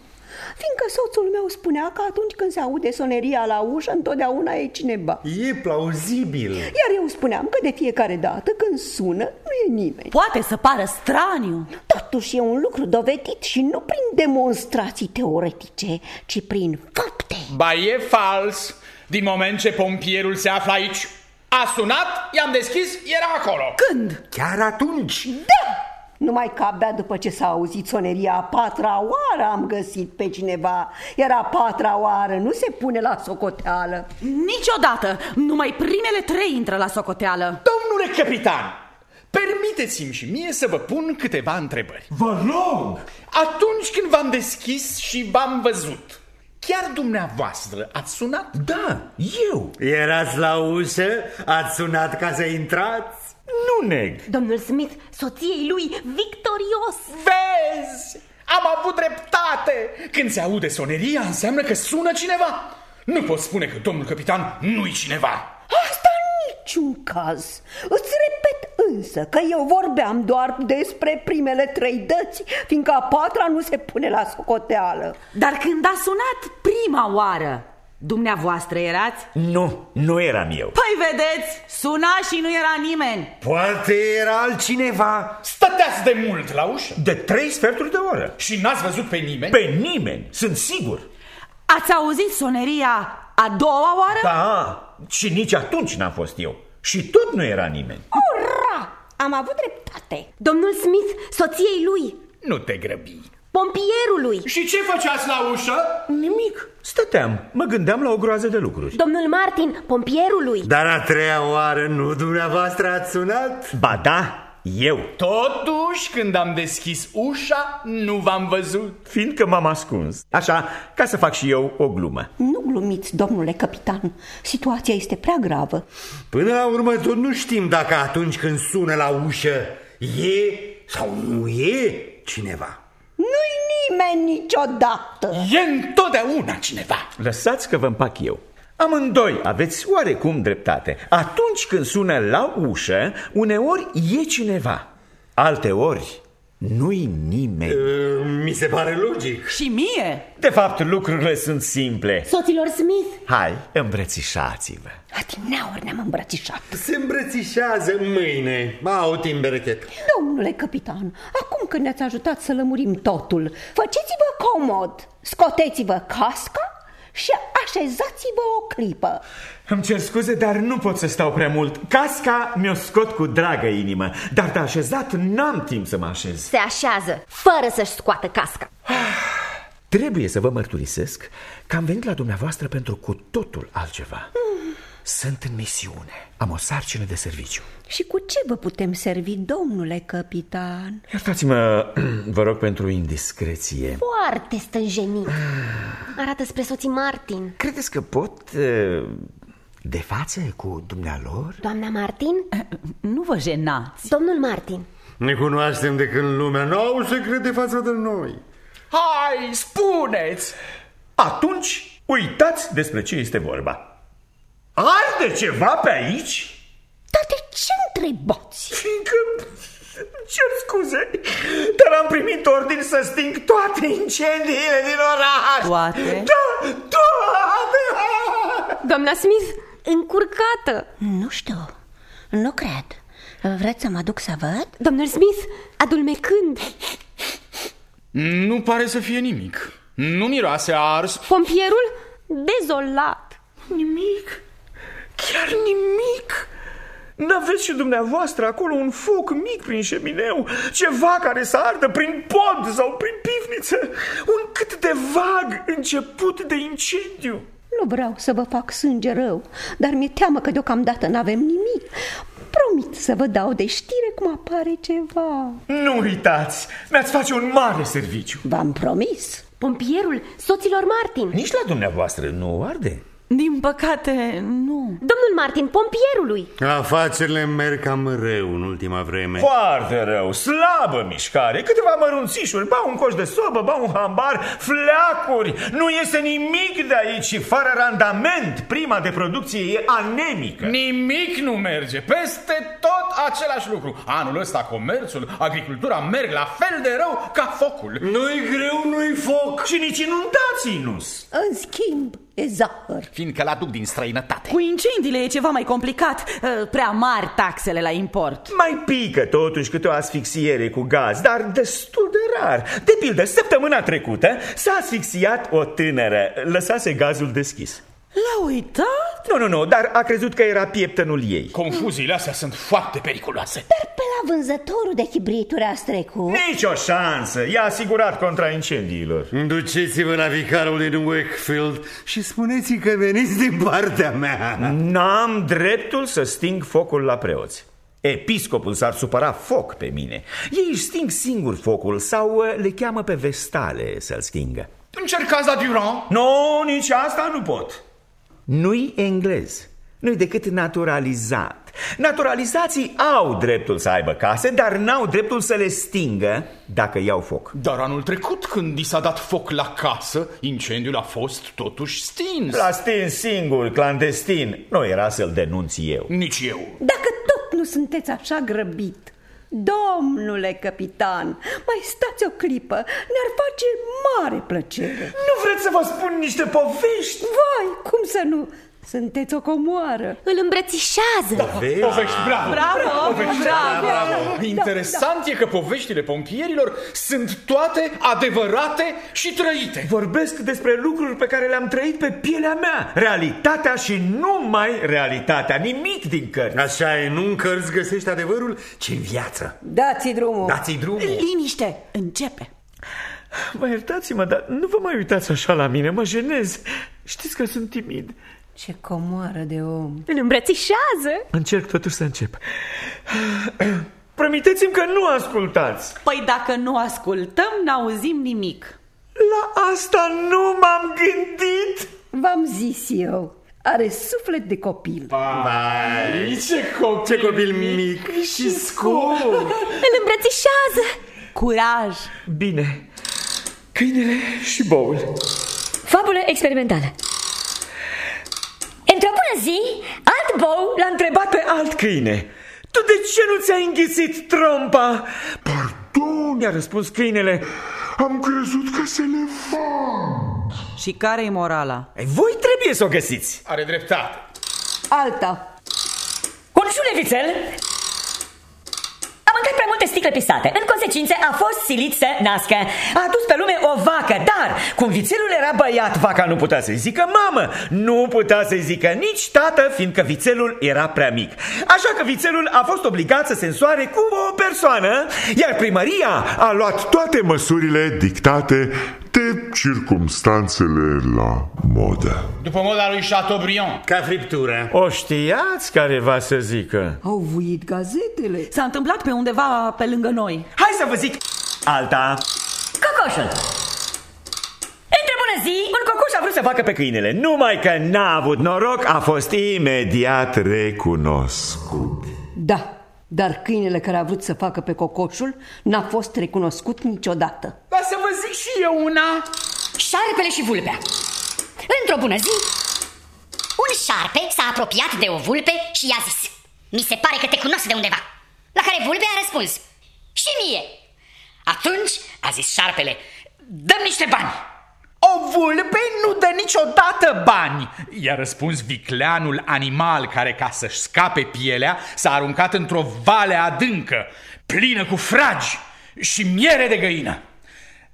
D: fiindcă soțul meu spunea că atunci când se aude soneria la ușă, întotdeauna e cineva.
A: E plauzibil.
D: Iar eu spuneam că de fiecare dată când sună, nu e nimeni.
J: Poate să pară straniu.
D: Totuși e un lucru dovedit și nu prin demonstrații teoretice, ci prin fapte.
H: Ba, e fals. Din moment ce pompierul se află aici, a sunat, i-am deschis, era acolo.
J: Când?
A: Chiar atunci.
D: Da! Numai că abia după ce s-a auzit soneria a patra oară am găsit pe cineva. Iar a patra oară nu se pune la socoteală.
J: Niciodată! Numai primele trei intră la socoteală.
H: Domnule capitan, permiteți-mi și mie să vă pun câteva întrebări.
M: Vă rog!
H: Atunci când v-am deschis și v-am văzut, chiar dumneavoastră ați sunat?
M: Da, eu.
A: Erați la ușă, ați sunat ca să intrați?
M: Nu neg.
B: Domnul Smith, soției lui, victorios
H: Vezi, am avut dreptate Când se aude soneria, înseamnă că sună cineva Nu pot spune că domnul capitan nu-i cineva
D: Asta în niciun caz. Îți repet însă că eu vorbeam doar despre primele trei dăți, fiindcă a patra nu se pune la socoteală.
J: Dar când a sunat prima oară, dumneavoastră erați?
M: Nu, nu eram eu.
J: Păi vedeți, suna și nu era nimeni.
A: Poate era altcineva.
H: Stăteați de mult la ușă
M: De trei sferturi de oră.
H: Și n-ați văzut pe nimeni?
M: Pe nimeni, sunt sigur.
J: Ați auzit soneria a doua oară?
M: Da, și nici atunci n-am fost eu. Și tot nu era nimeni.
D: Ura! Am avut dreptate.
B: Domnul Smith, soției lui
H: Nu te grăbi
B: Pompierului
H: Și ce făceați la ușă?
M: Nimic. Stăteam, mă gândeam la o groază de lucruri.
B: Domnul Martin, pompierului
A: Dar a treia oară nu dumneavoastră ați sunat?
M: Ba da, eu.
H: Totuși, când am deschis ușa, nu v-am văzut
M: Fiindcă m-am ascuns. Așa, ca să fac și eu o glumă.
D: Nu glumiți, domnule capitan. Situația este prea gravă.
A: Până la urmă tot nu știm dacă atunci când sună la ușă e sau nu e cineva.
D: Nu-i nimeni niciodată.
H: E întotdeauna cineva
M: Lăsați că vă împac eu. Amândoi aveți oarecum dreptate. Atunci când sună la ușă, uneori e cineva. Alteori nu-i nimeni.
A: Mi se pare logic.
J: Și mie?
M: De fapt, lucrurile sunt simple.
B: Soților Smith
M: Hai, îmbrățișați-vă.
D: Adineauri ne-am îmbrățișat.
A: Se îmbrățișează mâine. Au timp berechet.
D: Domnule capitan, acum că ne-ați ajutat să lămurim totul, faceți-vă comod, scoteți-vă casca și așezați-vă o clipă.
M: Îmi cer scuze, dar nu pot să stau prea mult. Casca mi-o scot cu dragă inimă, dar de așezat n-am timp să mă așez.
B: Se așează, fără să-și scoată casca
M: Trebuie să vă mărturisesc că am venit la dumneavoastră pentru cu totul altceva. Sunt în misiune. Am o sarcină de serviciu.
D: Și cu ce vă putem servi, domnule capitan?
M: Iertați-mă, vă rog pentru indiscreție.
B: Foarte stânjenit Arată spre soții Martin
M: Credeți că pot uh, de față cu dumnealor?
B: Doamna Martin?
J: Nu vă jenați.
B: Domnul Martin
A: Ne cunoaștem de când lumea nu au secrete față de noi.
H: Hai, spuneți!
M: Atunci, uitați despre ce este vorba. Arde ceva pe aici?
D: Dar de ce întrebați?
M: Fiindcă, cer scuze, dar am primit ordin să sting toate incendiile din oraș.
J: Toate?
M: Da, toate!
B: Doamna Smith, încurcată
D: Nu știu, nu cred. Vreți să mă duc să văd?
B: Domnul Smith, adulmecând
H: Nu pare să fie nimic. Nu miroase a ars.
B: Pompierul, dezolat
M: Nimic? Chiar nimic? N-aveți și dumneavoastră acolo un foc mic prin șemineu? Ceva care să ardă prin pod sau prin pivniță? Un cât de vag început de incendiu?
D: Nu vreau să vă fac sânge rău, dar mi-e teamă că deocamdată n-avem nimic. Promit să vă dau de știre cum apare ceva.
M: Nu uitați, mi-ați face un mare serviciu.
D: V-am promis.
B: Pompierul, soților Martin
M: Nici la dumneavoastră nu arde?
J: Din păcate, nu.
B: Domnul Martin, pompierului.
A: Afacerile merg cam rău în ultima vreme.
M: Foarte rău, slabă mișcare. Câteva mărunțișuri, ba un coș de sobă, ba un hambar Fleacuri, nu iese nimic de aici. Și fără randament, prima de producție e anemică.
H: Nimic nu merge, peste tot același lucru. Anul ăsta comerțul, agricultura merg la fel de rău ca focul.
A: Nu-i greu, nu-i foc.
M: Și nici inundații nu
D: În schimb, e zahăr.
H: Fiindcă l-aduc din străinătate
J: Cu incendiile e ceva mai complicat. Uh, Prea mari taxele la import.
M: Mai pică totuși câte o asfixiere cu gaz, dar destul de rar De pildă, săptămâna trecută s-a asfixiat o tânără Lăsase gazul deschis
J: L-a uitat?
M: Nu, nu, nu, dar a crezut că era pieptănul ei.
H: Confuziile astea sunt foarte periculoase.
D: Dar pe la vânzătorul de hibrituri ați trecut?
M: Nici o șansă, i-a asigurat contra incendiilor
A: Duceți-vă la vicarul din Wakefield și spuneți că veniți din partea mea.
M: N-am dreptul să sting focul la preoți. Episcopul s-ar supăra foc pe mine. Ei își sting singur focul sau uh, le cheamă pe vestale să-l stingă.
H: Încercați la Durand?
M: Nu, nici asta nu pot Nu-i englez Nu-i decât naturalizat Naturalizații au dreptul să aibă case Dar n-au dreptul să le stingă dacă iau foc
H: Dar anul trecut, când i s-a dat foc la casă, incendiul a fost totuși stins.
M: L-a stins singur, clandestin Nu era să-l denunț eu
H: Nici eu.
D: Dacă tot nu sunteți așa grăbit, domnule capitan, mai stați o clipă, ne-ar face mare plăcere.
M: Nu vreți să vă spun niște povești?
D: Vai, cum să nu? Sunteți o comoară.
B: Îl îmbrățișează
M: Vezi?
H: Povești, bravo!
J: Bravo,
H: Povești,
J: bravo.
H: bravo. Interesant e că poveștile pompierilor sunt toate adevărate și trăite.
M: Vorbesc despre lucruri pe care le-am trăit pe pielea mea Realitatea și numai realitatea Nimic din cărți
A: Așa e, nu în cărți găsești adevărul, ci în viață.
D: Dați-i drumul.
M: Dați-i drumul
J: Liniște, începe.
M: Mă iertați-mă, dar nu vă mai uitați așa la mine, mă jenez Știți că sunt timid
D: Ce comoară de om.
B: Îl îmbrățișează
M: Încerc totuși să încep Promiteți-mi că nu ascultați
J: Păi dacă nu ascultăm, n-auzim nimic.
M: La asta nu m-am gândit
D: V-am zis eu, are suflet de copil.
H: Vai, ce copil,
A: Ce copil mic și scump.
B: Îl îmbrățișează
J: Curaj!
M: Bine, câinele și boul
L: Fabulă experimentală. Într-o bună zi, alt bou
M: L-a întrebat pe alt câine Tu de ce nu ți-ai înghițit trompa? Pardon, i-a răspuns câinele
F: Am crezut că se le fac.
J: Și care-i morala?
M: Ei, Voi trebuie să o găsiți
H: Are dreptate.
D: Alta.
L: Un șulevițel a mâncat prea multe sticle pisate. În consecință a fost silit să nască. A adus pe lume o vacă, dar cum vițelul era băiat,
M: Vaca nu putea să-i zică mamă Nu putea să-i zică nici tată Fiindcă vițelul era prea mic Așa că vițelul a fost obligat să se însoare cu o persoană Iar primăria
F: A luat toate măsurile dictate potrivite circumstanțele la modă.
H: După moda lui Chateaubriand.
A: Ca friptură.
M: O știați care va să zică?
J: Au vuit gazetele. S-a întâmplat pe undeva pe lângă noi.
M: Hai să vă zic alta.
G: Cocoșul! Între bună zi!
M: Un cocoș a vrut să facă pe câinele, numai că n-a avut noroc, a fost imediat recunoscut.
D: Da, dar câinele care a vrut să facă pe cocoșul n-a fost recunoscut niciodată.
H: Dar să vă zic și eu una.
G: Șarpele și vulpea. Într-o bună zi,
L: Un șarpe s-a apropiat de o vulpe și i-a zis Mi se pare că te cunosc de undeva La care vulpea a răspuns Și mie
G: atunci a zis șarpele, dăm niște bani.
H: O vulpe nu dă niciodată bani, i-a răspuns vicleanul animal care, ca să-și scape pielea, s-a aruncat într-o vale adâncă, plină cu fragi și miere de găină.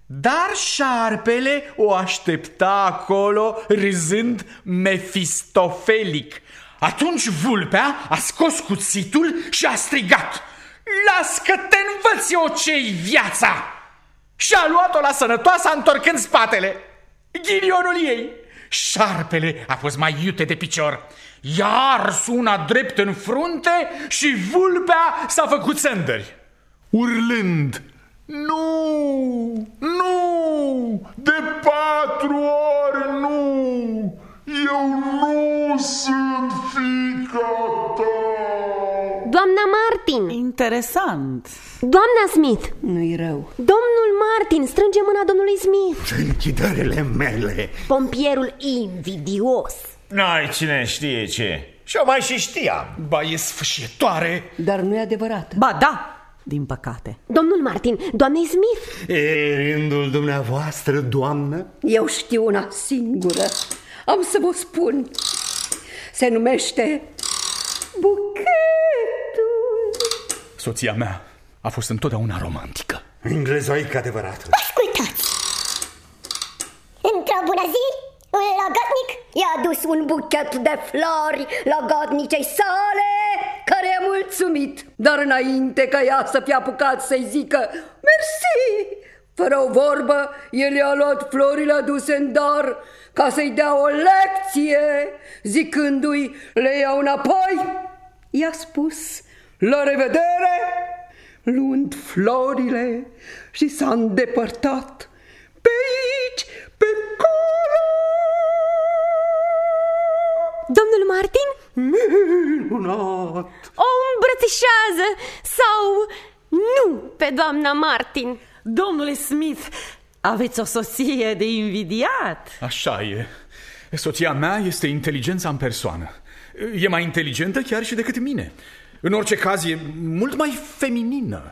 H: Dar șarpele o aștepta acolo, râzând mefistofelic. Atunci vulpea a scos cuțitul și a strigat, Las că te învăț eu ce-i viața! Și a luat-o la sănătoasă întorcând spatele. Ghinionul ei. Șarpele a fost mai iute de picior. Iar suna drept în frunte și vulpea s-a făcut sândări. Urlând,
F: Nu, nu, de patru ori nu, eu nu sunt fica ta.
B: Doamna Martin!
J: Interesant.
B: Doamna Smith!
D: Nu-i rău.
B: Domnul Martin strânge mâna domnului Smith.
A: Închidările mele.
B: Pompierul invidios.
M: N-ai cine știe ce. Și eu mai și știam.
H: Ba, e sfâșietoare.
D: Dar nu e adevărat.
J: Ba da, din păcate.
B: Domnul Martin, doamnei Smith.
A: E rândul dumneavoastră, doamnă?
D: Eu știu una singură. Am să vă spun. Se numește buchetul.
H: Soția mea a fost întotdeauna romantică.
A: Englezoică adevărat.
L: Ascultați Într-o bună zi Un logodnic
D: I-a dus un buchet de flori logodnicei sale care i-a mulțumit, dar înainte ca ea să fie apucat să-i zică Mersi! Fără o vorbă, el i-a luat florile aduse în dar ca să-i dea o lecție, zicându-i le iau înapoi. I-a spus la revedere, luând florile și s-a îndepărtat pe aici, pe acolo.
B: Domnul Martin?
A: Minunat!
B: O îmbrățișează sau nu pe doamna Martin.
J: Domnule Smith, aveți o soție de invidiat.
H: Așa e. Soția mea este inteligența în persoană. E mai inteligentă chiar și decât mine. În orice caz, e mult mai feminină.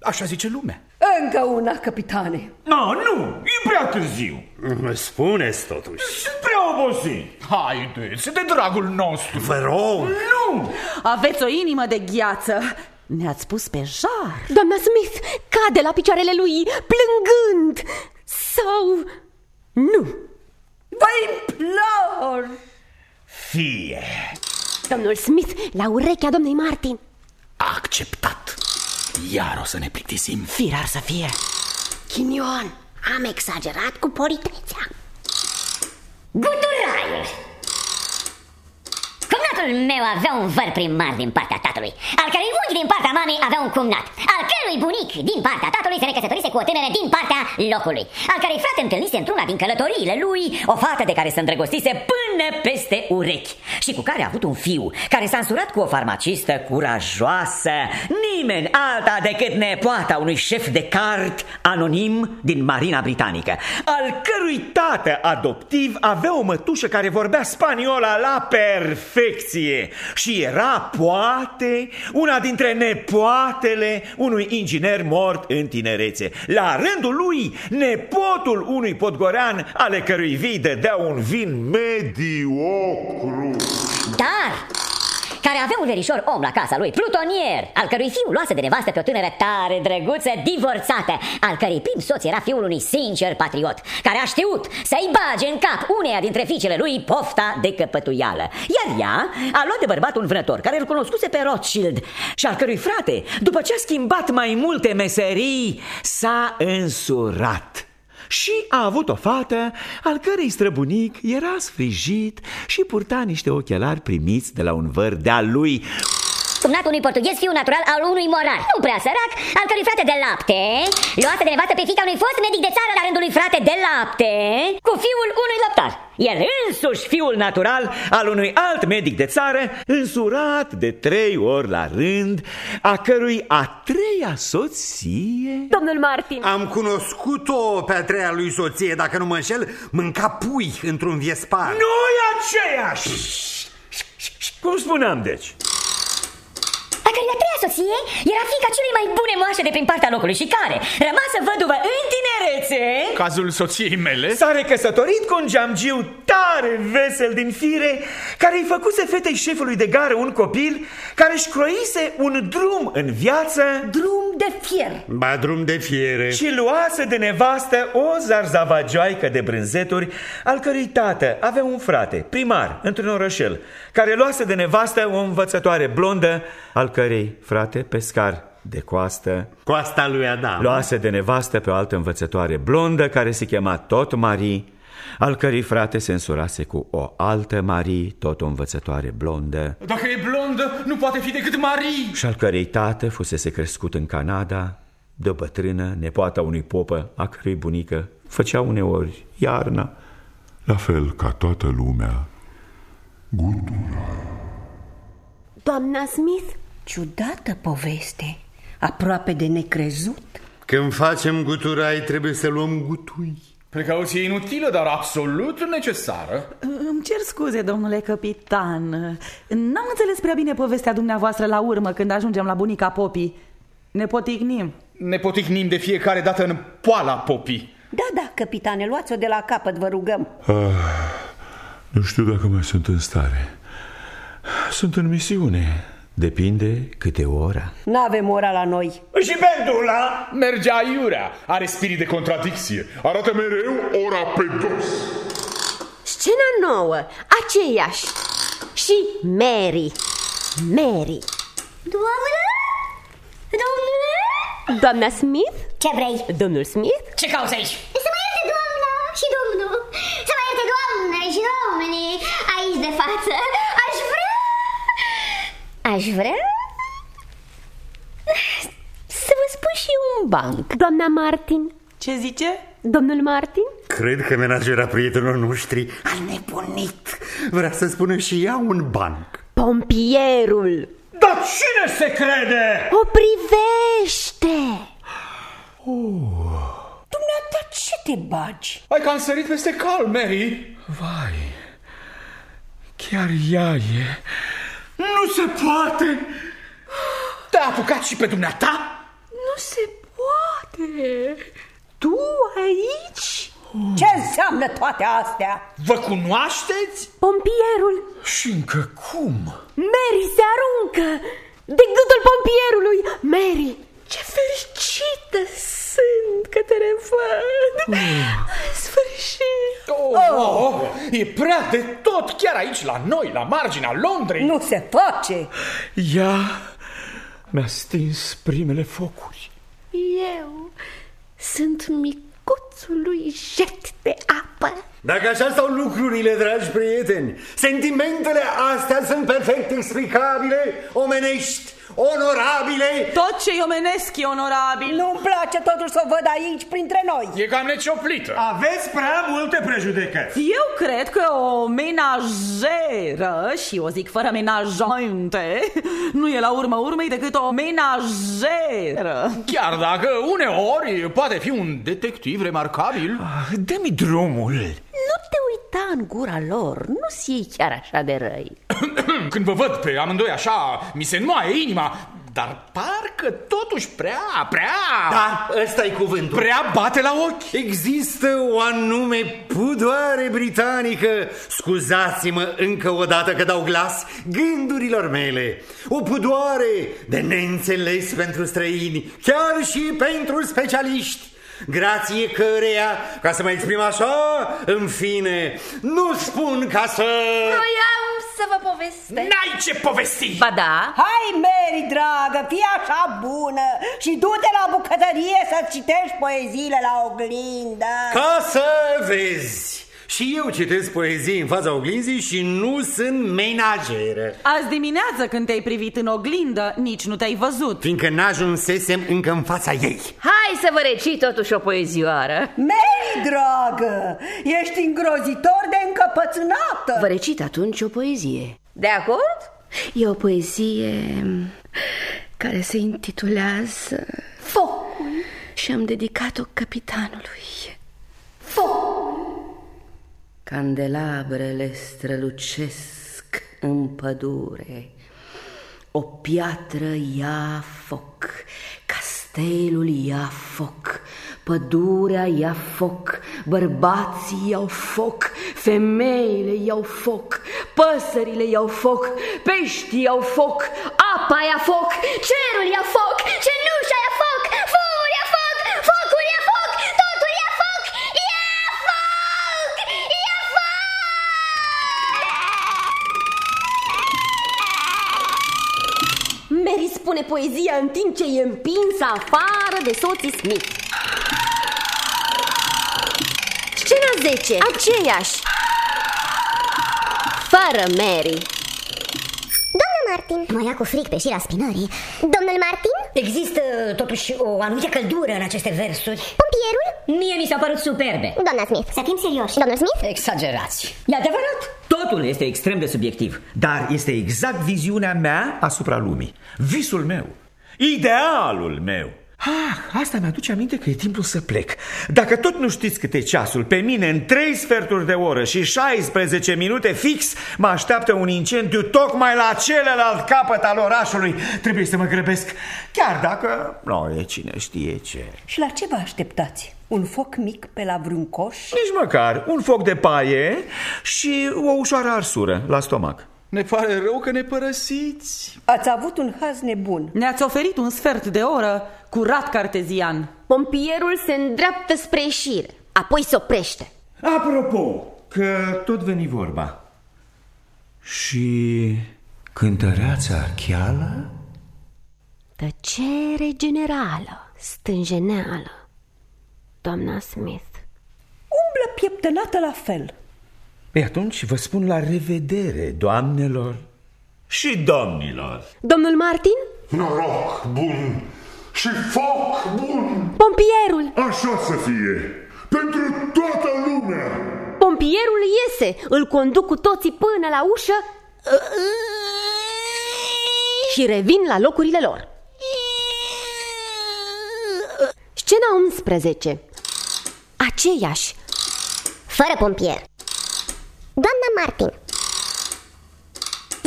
H: Așa zice lumea.
D: Încă una, capitane.
M: No, nu, e prea târziu.
A: Mă spuneți totuși.
M: Sunt prea obosit.
H: Haideți, de dragul nostru.
A: Vă rog.
M: Nu!
J: Aveți o inimă de gheață. Ne-ați pus pe jar.
B: Doamna Smith cade la picioarele lui, plângând. Sau nu.
D: Vă implor!
M: Fie.
B: Domnul Smith la urechea domnei Martin.
H: A acceptat. Iar o să ne plictisim.
J: Firar să fie.
L: Chinion Am exagerat cu politețea Guturaiul Cumnatul meu avea un văr primar din partea tatălui Al cărui unchi din partea mamei avea un cumnat Al cărui bunic din partea tatălui se recăsătorise cu o tânără din partea locului Al cărui frate întâlnise într-una din călătoriile lui O fată de care se îndrăgostise până peste urechi Și cu care a avut un fiu Care s-a însurat cu o farmacistă curajoasă. Nimeni alta decât nepoata unui șef de cart anonim din Marina Britanică
M: Al cărui tată adoptiv avea o mătușă care vorbea spaniola la perfecție Și era, poate, una dintre nepoatele unui inginer mort în tinerețe La rândul lui, nepotul unui podgorean ale cărui vii dădea un vin
F: Mediocru.
L: Dar care avea un verișor om la casa lui, plutonier, al cărui fiu luase de nevastă pe o tânără tare, drăguță, divorțată, al cărei prim soț era fiul unui sincer patriot, care a știut să-i bage în cap uneia dintre fiicele lui pofta de căpătuială. Iar ea a luat de bărbat un vânător care îl cunoscuse pe Rothschild și al cărui frate, după ce a schimbat mai multe meserii, s-a însurat.
M: Și a avut o fată al cărei străbunic era sfrijit și purta niște ochelari primiți de la un văr de-al lui
L: Cumnatul unui portughez, fiul natural al unui morar Nu prea sărac, al cărui frate de lapte Luase de nevastă pe fica unui fost medic de țară La rândul lui frate de lapte Cu fiul unui lăptar
M: El însuși fiul natural al unui alt medic de țară Însurat de trei ori la rând A cărui a treia soție
B: Domnul Martin.
N: Am cunoscut-o pe a treia lui soție Dacă nu mă înșel, mânca pui într-un viespar.
M: Nu e aceeași Cum spuneam deci
L: a cărei a treia soție era fica celei mai bune moașe de prin partea locului și care, rămasă văduvă în tinerețe...
H: Cazul soției mele?
M: S-a recăsătorit cu un geamgiu tare vesel din fire, care îi făcuse fetei șefului de gară un copil, care își croise un drum în viață...
D: Drum de fier.
A: Ba, drum de fiere.
M: Și luase de nevastă o zarzavagioaică de brânzeturi, al cărui tată avea un frate, primar, într-un orășel, care luase de nevastă o învățătoare blondă, al cărei frate, pescar de coastă,
A: Coasta lui Adam.
M: luase de nevastă pe o altă învățătoare blondă, care se chema tot Marie, al cărei frate se însurase cu o altă Marie, tot o învățătoare blondă,
H: Dacă e blondă, nu poate fi decât Marie.
M: și al cărei tată fusese crescut în Canada, de o bătrână, nepoata unui popă, a cărei bunică făcea uneori iarna.
F: La fel ca toată lumea, gutura.
B: Doamna Smith?
D: Ciudată poveste, aproape de necrezut.
A: Când facem guturai, trebuie să luăm gutui.
H: Precauție inutilă, dar absolut necesară.
J: Îmi cer scuze, domnule capitan N-am înțeles prea bine povestea dumneavoastră la urmă Când ajungem la bunica Popii Ne poticnim
H: Ne poticnim de fiecare dată în poala popii.
D: Da, da, capitane, luați-o de la capăt, vă rugăm.
F: Ah, nu știu dacă mai sunt în stare. Sunt în misiune.
M: Depinde câte ora.
D: N-avem ora la noi.
M: Și pentru la...
H: Mergea iurea. Are spirit de contradicție.
F: Arată mereu ora pe dos.
B: Scena nouă, aceeași Și Mary Mary
C: Doamne? Domnule?
B: Doamna Smith?
C: Ce vrei?
B: Domnul Smith?
L: Ce cauți aici?
C: Să mă ierte doamna și domnul Să mă ierte doamna și domnii Aici de față Aș vrea
B: Aș vrea Să vă spun și eu un banc Doamna Martin
J: Ce zice?
B: Domnul Martin?
A: Cred că menajera prietenilor noștri a nebunit. Vrea să spună și ea un banc.
B: Pompierul
M: Dar cine se crede?
B: O privește
D: Dumneata, ce te bagi?
H: Ai că am sărit peste cal, Mary.
M: Vai, chiar ea e... Nu se poate!
H: Te-a apucat și pe dumneata?
D: Nu se poate. Tu aici? Ce înseamnă toate astea?
H: Vă cunoașteți?
B: Pompierul
M: Și încă cum?
B: Mary se aruncă De gâtul pompierului Mary
E: Ce fericită sunt că te revăd! În sfârșit!
H: Oh, oh. E prea de tot chiar aici, la noi, la marginea Londrei.
D: Nu se face!
M: Ea mi-a stins primele focuri.
E: Eu sunt micuțul lui jet de apă.
A: Dacă așa stau lucrurile, dragi prieteni, sentimentele astea sunt perfect explicabile, omenești, onorabile.
J: Tot ce-i omenesc e onorabil
D: Nu-mi place totuși să o văd aici printre noi.
H: E cam necioplită.
A: Aveți prea multe prejudecăți.
J: Eu cred că o menajeră, și o zic fără menajante, nu e la urmă urmei decât o menajeră.
H: Chiar dacă uneori poate fi un detectiv remarcabil.
M: Dă-mi drumul.
E: Nu te uita în gura lor, nu-s ei chiar așa de răi.
H: Când vă văd pe amândoi așa, mi se înmoaie inima, dar parcă totuși prea, prea...
A: Da, ăsta e cuvântul.
H: Prea bate la ochi.
A: Există o anume pudoare britanică, scuzați-mă încă o dată că dau glas gândurilor mele, o pudoare de neînțeles pentru străini, chiar și pentru specialiști, grație căreia, ca să mă exprim așa, în fine, nu spun ca să...
E: Voiam să vă povestesc.
H: N-ai ce povesti!
E: Ba da?
D: Hai, Mary, dragă, fii așa bună și du-te la bucătărie să citești poeziile la oglindă.
A: Ca să vezi! Și eu citesc poezii în fața oglinzii și nu sunt menageră.
J: Azi dimineață când te-ai privit în oglindă, nici nu te-ai văzut.
A: Fiindcă n-ajunsesem încă în fața ei.
E: Hai să vă recit totuși o poezioară.
D: Mary, dragă, ești îngrozitor de încăpățânată.
E: Vă recit atunci o poezie. De acord? E o poezie care se intitulează Focul și am dedicat-o capitanului. Foc! Candelabrele strălucesc în pădure, o piatră ia foc, castelul ia foc, pădurea ia foc, bărbații iau foc, femeile iau foc, păsările iau foc, peștii iau foc, apa ia foc, cerul ia foc, cenușa ia foc,
B: spune poezia în timp ce e împinsă afară de soții Smith. Scena 10, aceeași. Fără Mary.
C: Doamna Martin Mă ia cu fric pe șira spinării Domnul Martin?
L: Există totuși o anumită căldură în aceste versuri.
C: Pompierul?
L: Mie mi s-a părut superbe.
C: Doamna Smith Să fim serioși Domnul Smith?
L: Exagerați. E adevărat.
M: Totul este extrem de subiectiv, dar este exact viziunea mea asupra lumii. Visul meu, idealul meu. Ah, asta mi-aduce aminte că e timpul să plec. Dacă tot nu știți câte ceasul, pe mine în 3 sferturi de oră și 16 minute fix mă așteaptă un incendiu tocmai la celălalt capăt al orașului. Trebuie să mă grăbesc, chiar dacă nu e cine știe ce.
D: Și la ce vă așteptați? Un foc mic pe la vreun coș?
M: Nici măcar un foc de paie și o ușoară arsură la stomac.
O: Ne pare rău că ne părăsiți.
D: Ați avut un haz nebun.
J: Ne-ați oferit un sfert de oră curat cartezian.
B: Pompierul se îndreaptă spre ieșire, apoi se oprește.
M: Apropo, că tot veni vorba. Și cântăreața cheală?
B: Tăcere generală, stânjeneală. Doamna Smith.
D: Umblă pieptănată la fel.
M: Ei, atunci vă spun la revedere, doamnelor și domnilor.
B: Domnul Martin?
F: Noroc bun și foc bun.
B: Pompierul!
F: Așa să fie, pentru toată lumea.
B: Pompierul iese, îl conduc cu toții până la ușă și revin la locurile lor. Scena 11 Aceeași
C: Fără pompier Doamna Martin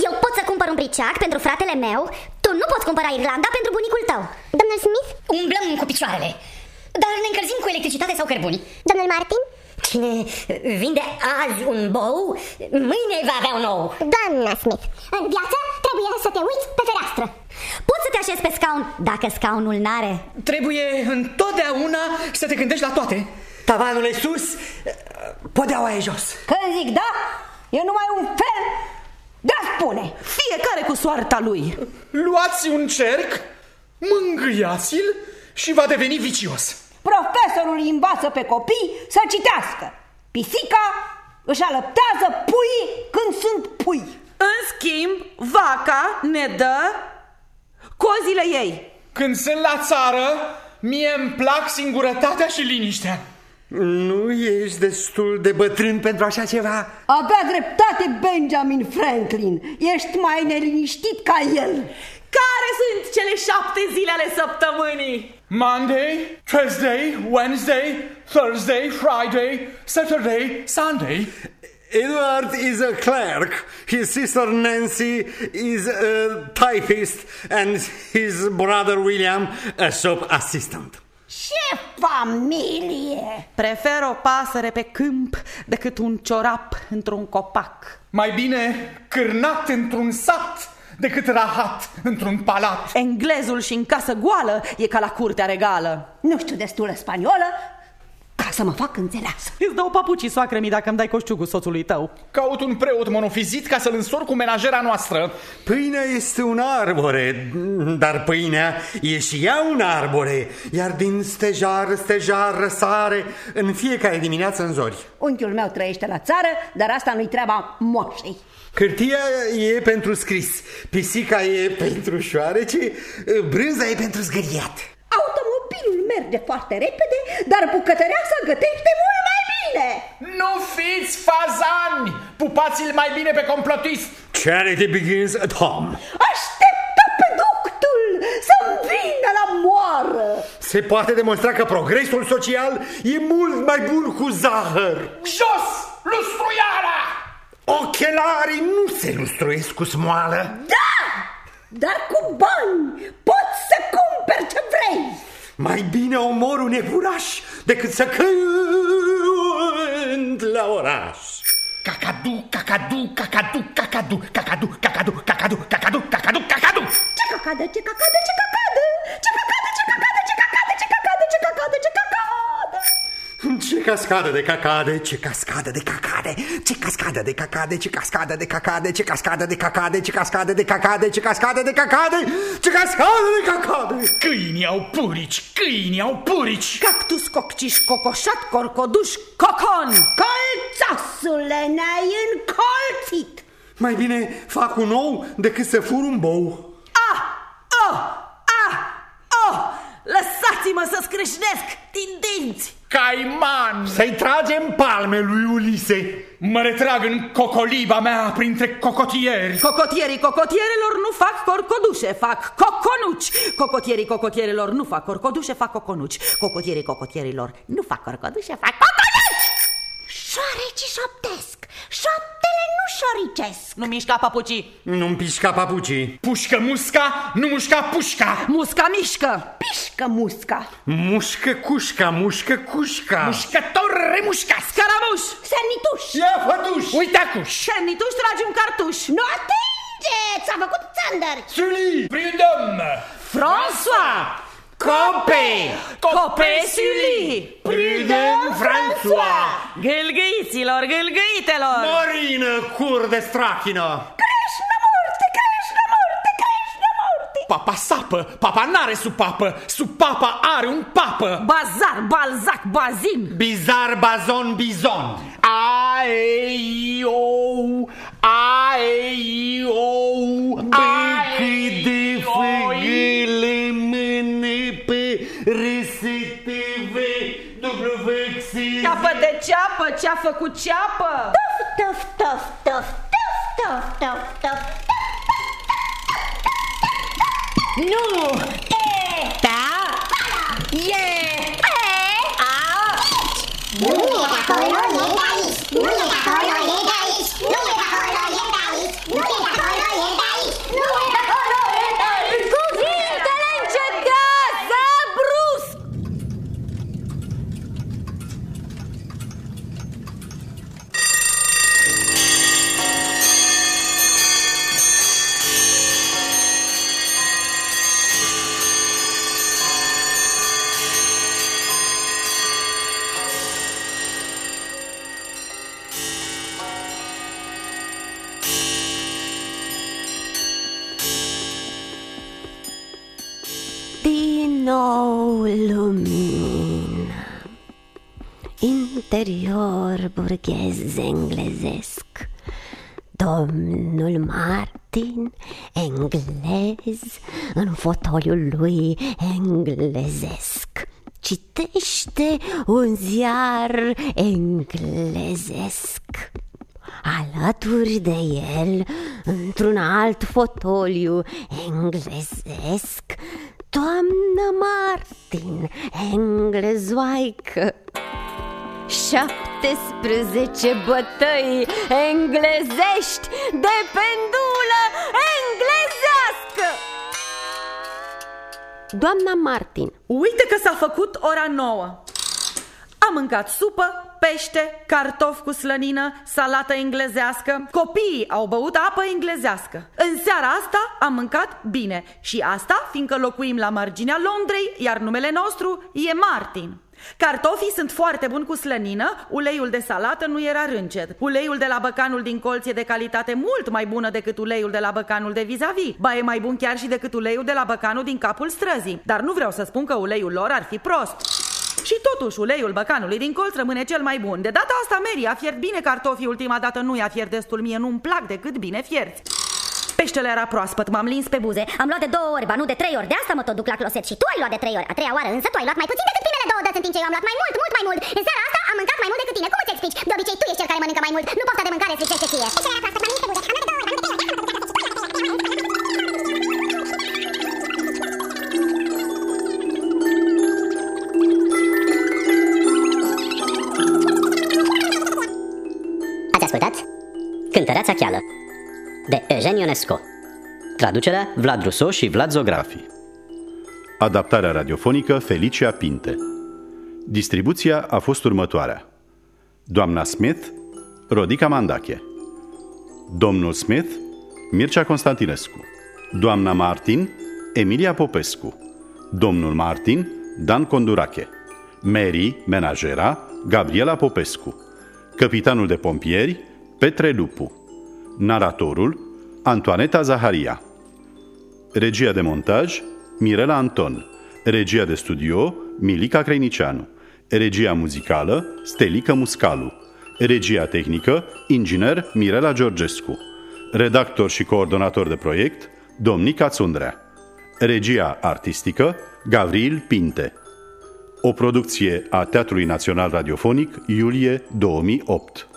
C: Eu pot să cumpăr un briceac pentru fratele meu Tu nu poți cumpăra Irlanda pentru bunicul tău Domnul Smith?
L: Umblăm cu picioarele. Dar ne încălzim cu electricitate sau cărbuni.
C: Domnul Martin?
L: Cine vinde azi un bou, mâine va avea un ou.
C: Doamna Smith În viață trebuie să te uiți pe fereastră
L: Poți să te așezi pe scaun dacă scaunul n-are.
H: Trebuie întotdeauna să te gândești la toate.
A: Tavanul e sus, podeaua e jos.
D: Când zic da, e numai un fel de a spune.
J: Fiecare cu soarta lui.
H: Luați un cerc, mângâiați-l și va deveni vicios.
D: Profesorul îi învață pe copii să citească. Pisica își alăptează puii când sunt pui.
J: În schimb, vaca ne dă cozile ei.
H: Când sunt la țară, mie îmi plac singurătatea și liniștea.
A: Nu ești destul de bătrân pentru așa ceva?
D: Avea dreptate Benjamin Franklin. Ești mai neliniștit ca el.
J: Care sunt cele șapte zile ale săptămânii?
H: Monday, Tuesday, Wednesday, Thursday, Friday, Saturday, Sunday.
A: Edward is a clerk, his sister Nancy is a typist, and his brother William a shop assistant.
D: Ce familie!
J: Prefer o pasăre pe câmp decât un ciorap într-un copac.
H: Mai bine cârnat într-un sat decât rahat într-un palat.
J: Englezul și în casă goală e ca la curtea regală.
D: Nu știu destulă spaniolă ca să mă fac înțeleasă.
J: Îți dau papucii, soacre mi, dacă îmi dai coșciugul soțului tău.
H: Caut un preot monofizit ca să-l însor cu menajera noastră.
A: Pâinea este un arbore, dar pâinea e și ea un arbore, iar din stejar, stejar răsare în fiecare dimineață în zori.
D: Unchiul meu trăiește la țară, dar asta nu-i treaba moșei.
A: Hârtia e pentru scris, pisica e pentru șoarece, brânza e pentru zgâriat.
D: Automobilul merge foarte repede, dar bucătăreasa gătește mult mai bine.
H: Nu fiți fazani! Pupați-l mai bine pe complotist!
A: Charity begins at home.
D: Așteptă pe ductul să-mi vină la moară.
A: Se poate demonstra că progresul social e mult mai bun cu zahăr.
H: Jos! Lustruiala!
A: Ochelarii nu se lustruiesc cu smoală.
D: Da! Dar cu bani poți să cumperi ce vrei.
A: Mai bine omor un iepuraș decât să cânt la oraș.
H: Cacadu, cacadu, cacadu, cacadu, cacadu, cacadu, cacadu, cacadu, cacadu, cacadu.
D: Ce cacadă, ce cacadă, ce cacadă, ce cacadă, ce cacadă, Ce
A: cascadă de cacade, ce cascadă de cacade, ce cascadă de cacade, ce cascadă de cacade, ce cascadă de cacade, ce cascadă de cacade, ce cascadă de cacade, ce cascadă de cacade.
H: Câinii au purici, câinii au purici.
J: Cactus, cocciș, cocoșat, corcoduș, cocon.
D: Colțasule, ne-ai încolțit.
A: Mai bine fac un ou decât să fur un bou.
J: Ah! Oh! Ah! Oh! Lăsați-mă să scrâșnesc din dinți!
H: Caiman!
A: Să-i tragem palme lui Ulise.
H: Mă retrag în cocoliba mea printre cocotieri.
J: Cocotierii cocotierelor nu fac corcodușe, fac coconuci. Cocotierii cocotierelor nu fac corcodușe, fac coconuci. Cocotierii cocotierilor nu fac corcodușe, fac coconuci!
C: Șoareci șoptesc, șoaptele nu șoricesc.
J: Nu mișca papucii.
A: Nu-mi pișca papucii.
H: Pușcă musca, nu mușca pușca.
J: Musca mișcă.
D: Pișcă musca.
A: Mușcă cușca, mușcă cușca.
H: Mușcător remușca.
J: Scaramuș.
D: Sernituș.
A: Ia fătuș.
H: Uitacuș.
J: Sernituș tragi un cartuș.
D: Nu atinge, ți-a făcut țandăr.
H: Suli. Prindem.
J: François.
A: Cope.
J: Cope Sully.
A: Prudem François.
J: Gâlgâiților, gâlgâitelor.
A: Marină, cur de strachină.
D: Creșnă morte, creșnă morte, creșnă morte.
H: Papa sapă, papa n-are supapă, supapa are un papă.
J: Bazar, balzac, bazin.
A: Bizar, bazon, bizon.
H: Aei-ou, aei-ou,
A: Cât
J: Ceapă de ceapă, ce-a făcut ceapă?
C: Tof, tof, tof, tof, tof, tof, tof.
D: Nu!
C: E,
J: Da?
C: e, a. Nu e de acolo, e de aici. Nu e de acolo,
B: Interior burghez englezesc. Domnul Martin, englez, în fotoliul lui englezesc. Citește un ziar englezesc. Alături de el, într-un alt fotoliu englezesc, Doamna Martin, englezoaică 17 bătăi englezești de pendulă englezească Doamna Martin
J: Uite că s-a făcut ora nouă. Am mâncat supă, pește, cartofi cu slănină, salată englezească. Copiii au băut apă englezească. În seara asta am mâncat bine și asta fiindcă locuim la marginea Londrei, iar numele nostru e Martin. Cartofii sunt foarte buni cu slănină, uleiul de salată nu era râncet. Uleiul de la băcanul din colț e de calitate mult mai bună decât uleiul de la băcanul de vis-a-vis. Ba e mai bun chiar și decât uleiul de la băcanul din capul străzii. Dar nu vreau să spun că uleiul lor ar fi prost. Și totuși uleiul băcanului din colț rămâne cel mai bun. De data asta Mary a fiert bine cartofii, ultima dată nu i-a fiert destul, mie nu-mi plac decât bine fierți. Peștele era proaspăt, m-am lins pe buze.
C: Am luat de două ori, ba nu de trei ori, de asta mă tot duc la closet și tu ai luat de trei ori. A treia oară însă tu ai luat mai puțin decât primele două dăți, în timp ce eu am luat mai mult, mult mai mult. În seara asta am mâncat mai mult decât tine. Cum îți explici? De obicei tu ești cel care mănâncă mai mult. Nu pofta de mâncare stricește ție. Peștele era proaspăt, m-am lins pe buze. Am luat de două ori, ba nu de trei ori.
L: Ați ascultat? Cântăreața cheală de Eugen Ionesco Traducerea Vlad Russo și Vlad Zografi.
P: Adaptarea radiofonică Felicia Pinte. Distribuția a fost următoarea. Doamna Smith, Rodica Mandache. Domnul Smith, Mircea Constantinescu. Doamna Martin, Emilia Popescu. Domnul Martin, Dan Condurache. Mary, menajera, Gabriela Popescu. Capitanul de pompieri, Petre Lupu Naratorul, Antoaneta Zaharia. Regia de montaj, Mirela Anton. Regia de studio, Milica Creinicianu Regia muzicală, Stelica Muscalu. Regia tehnică, inginer Mirela Georgescu. Redactor și coordonator de proiect, Domnica Țundrea Regia artistică, Gavril Pinte. O producție a Teatrului Național Radiofonic, iulie 2008.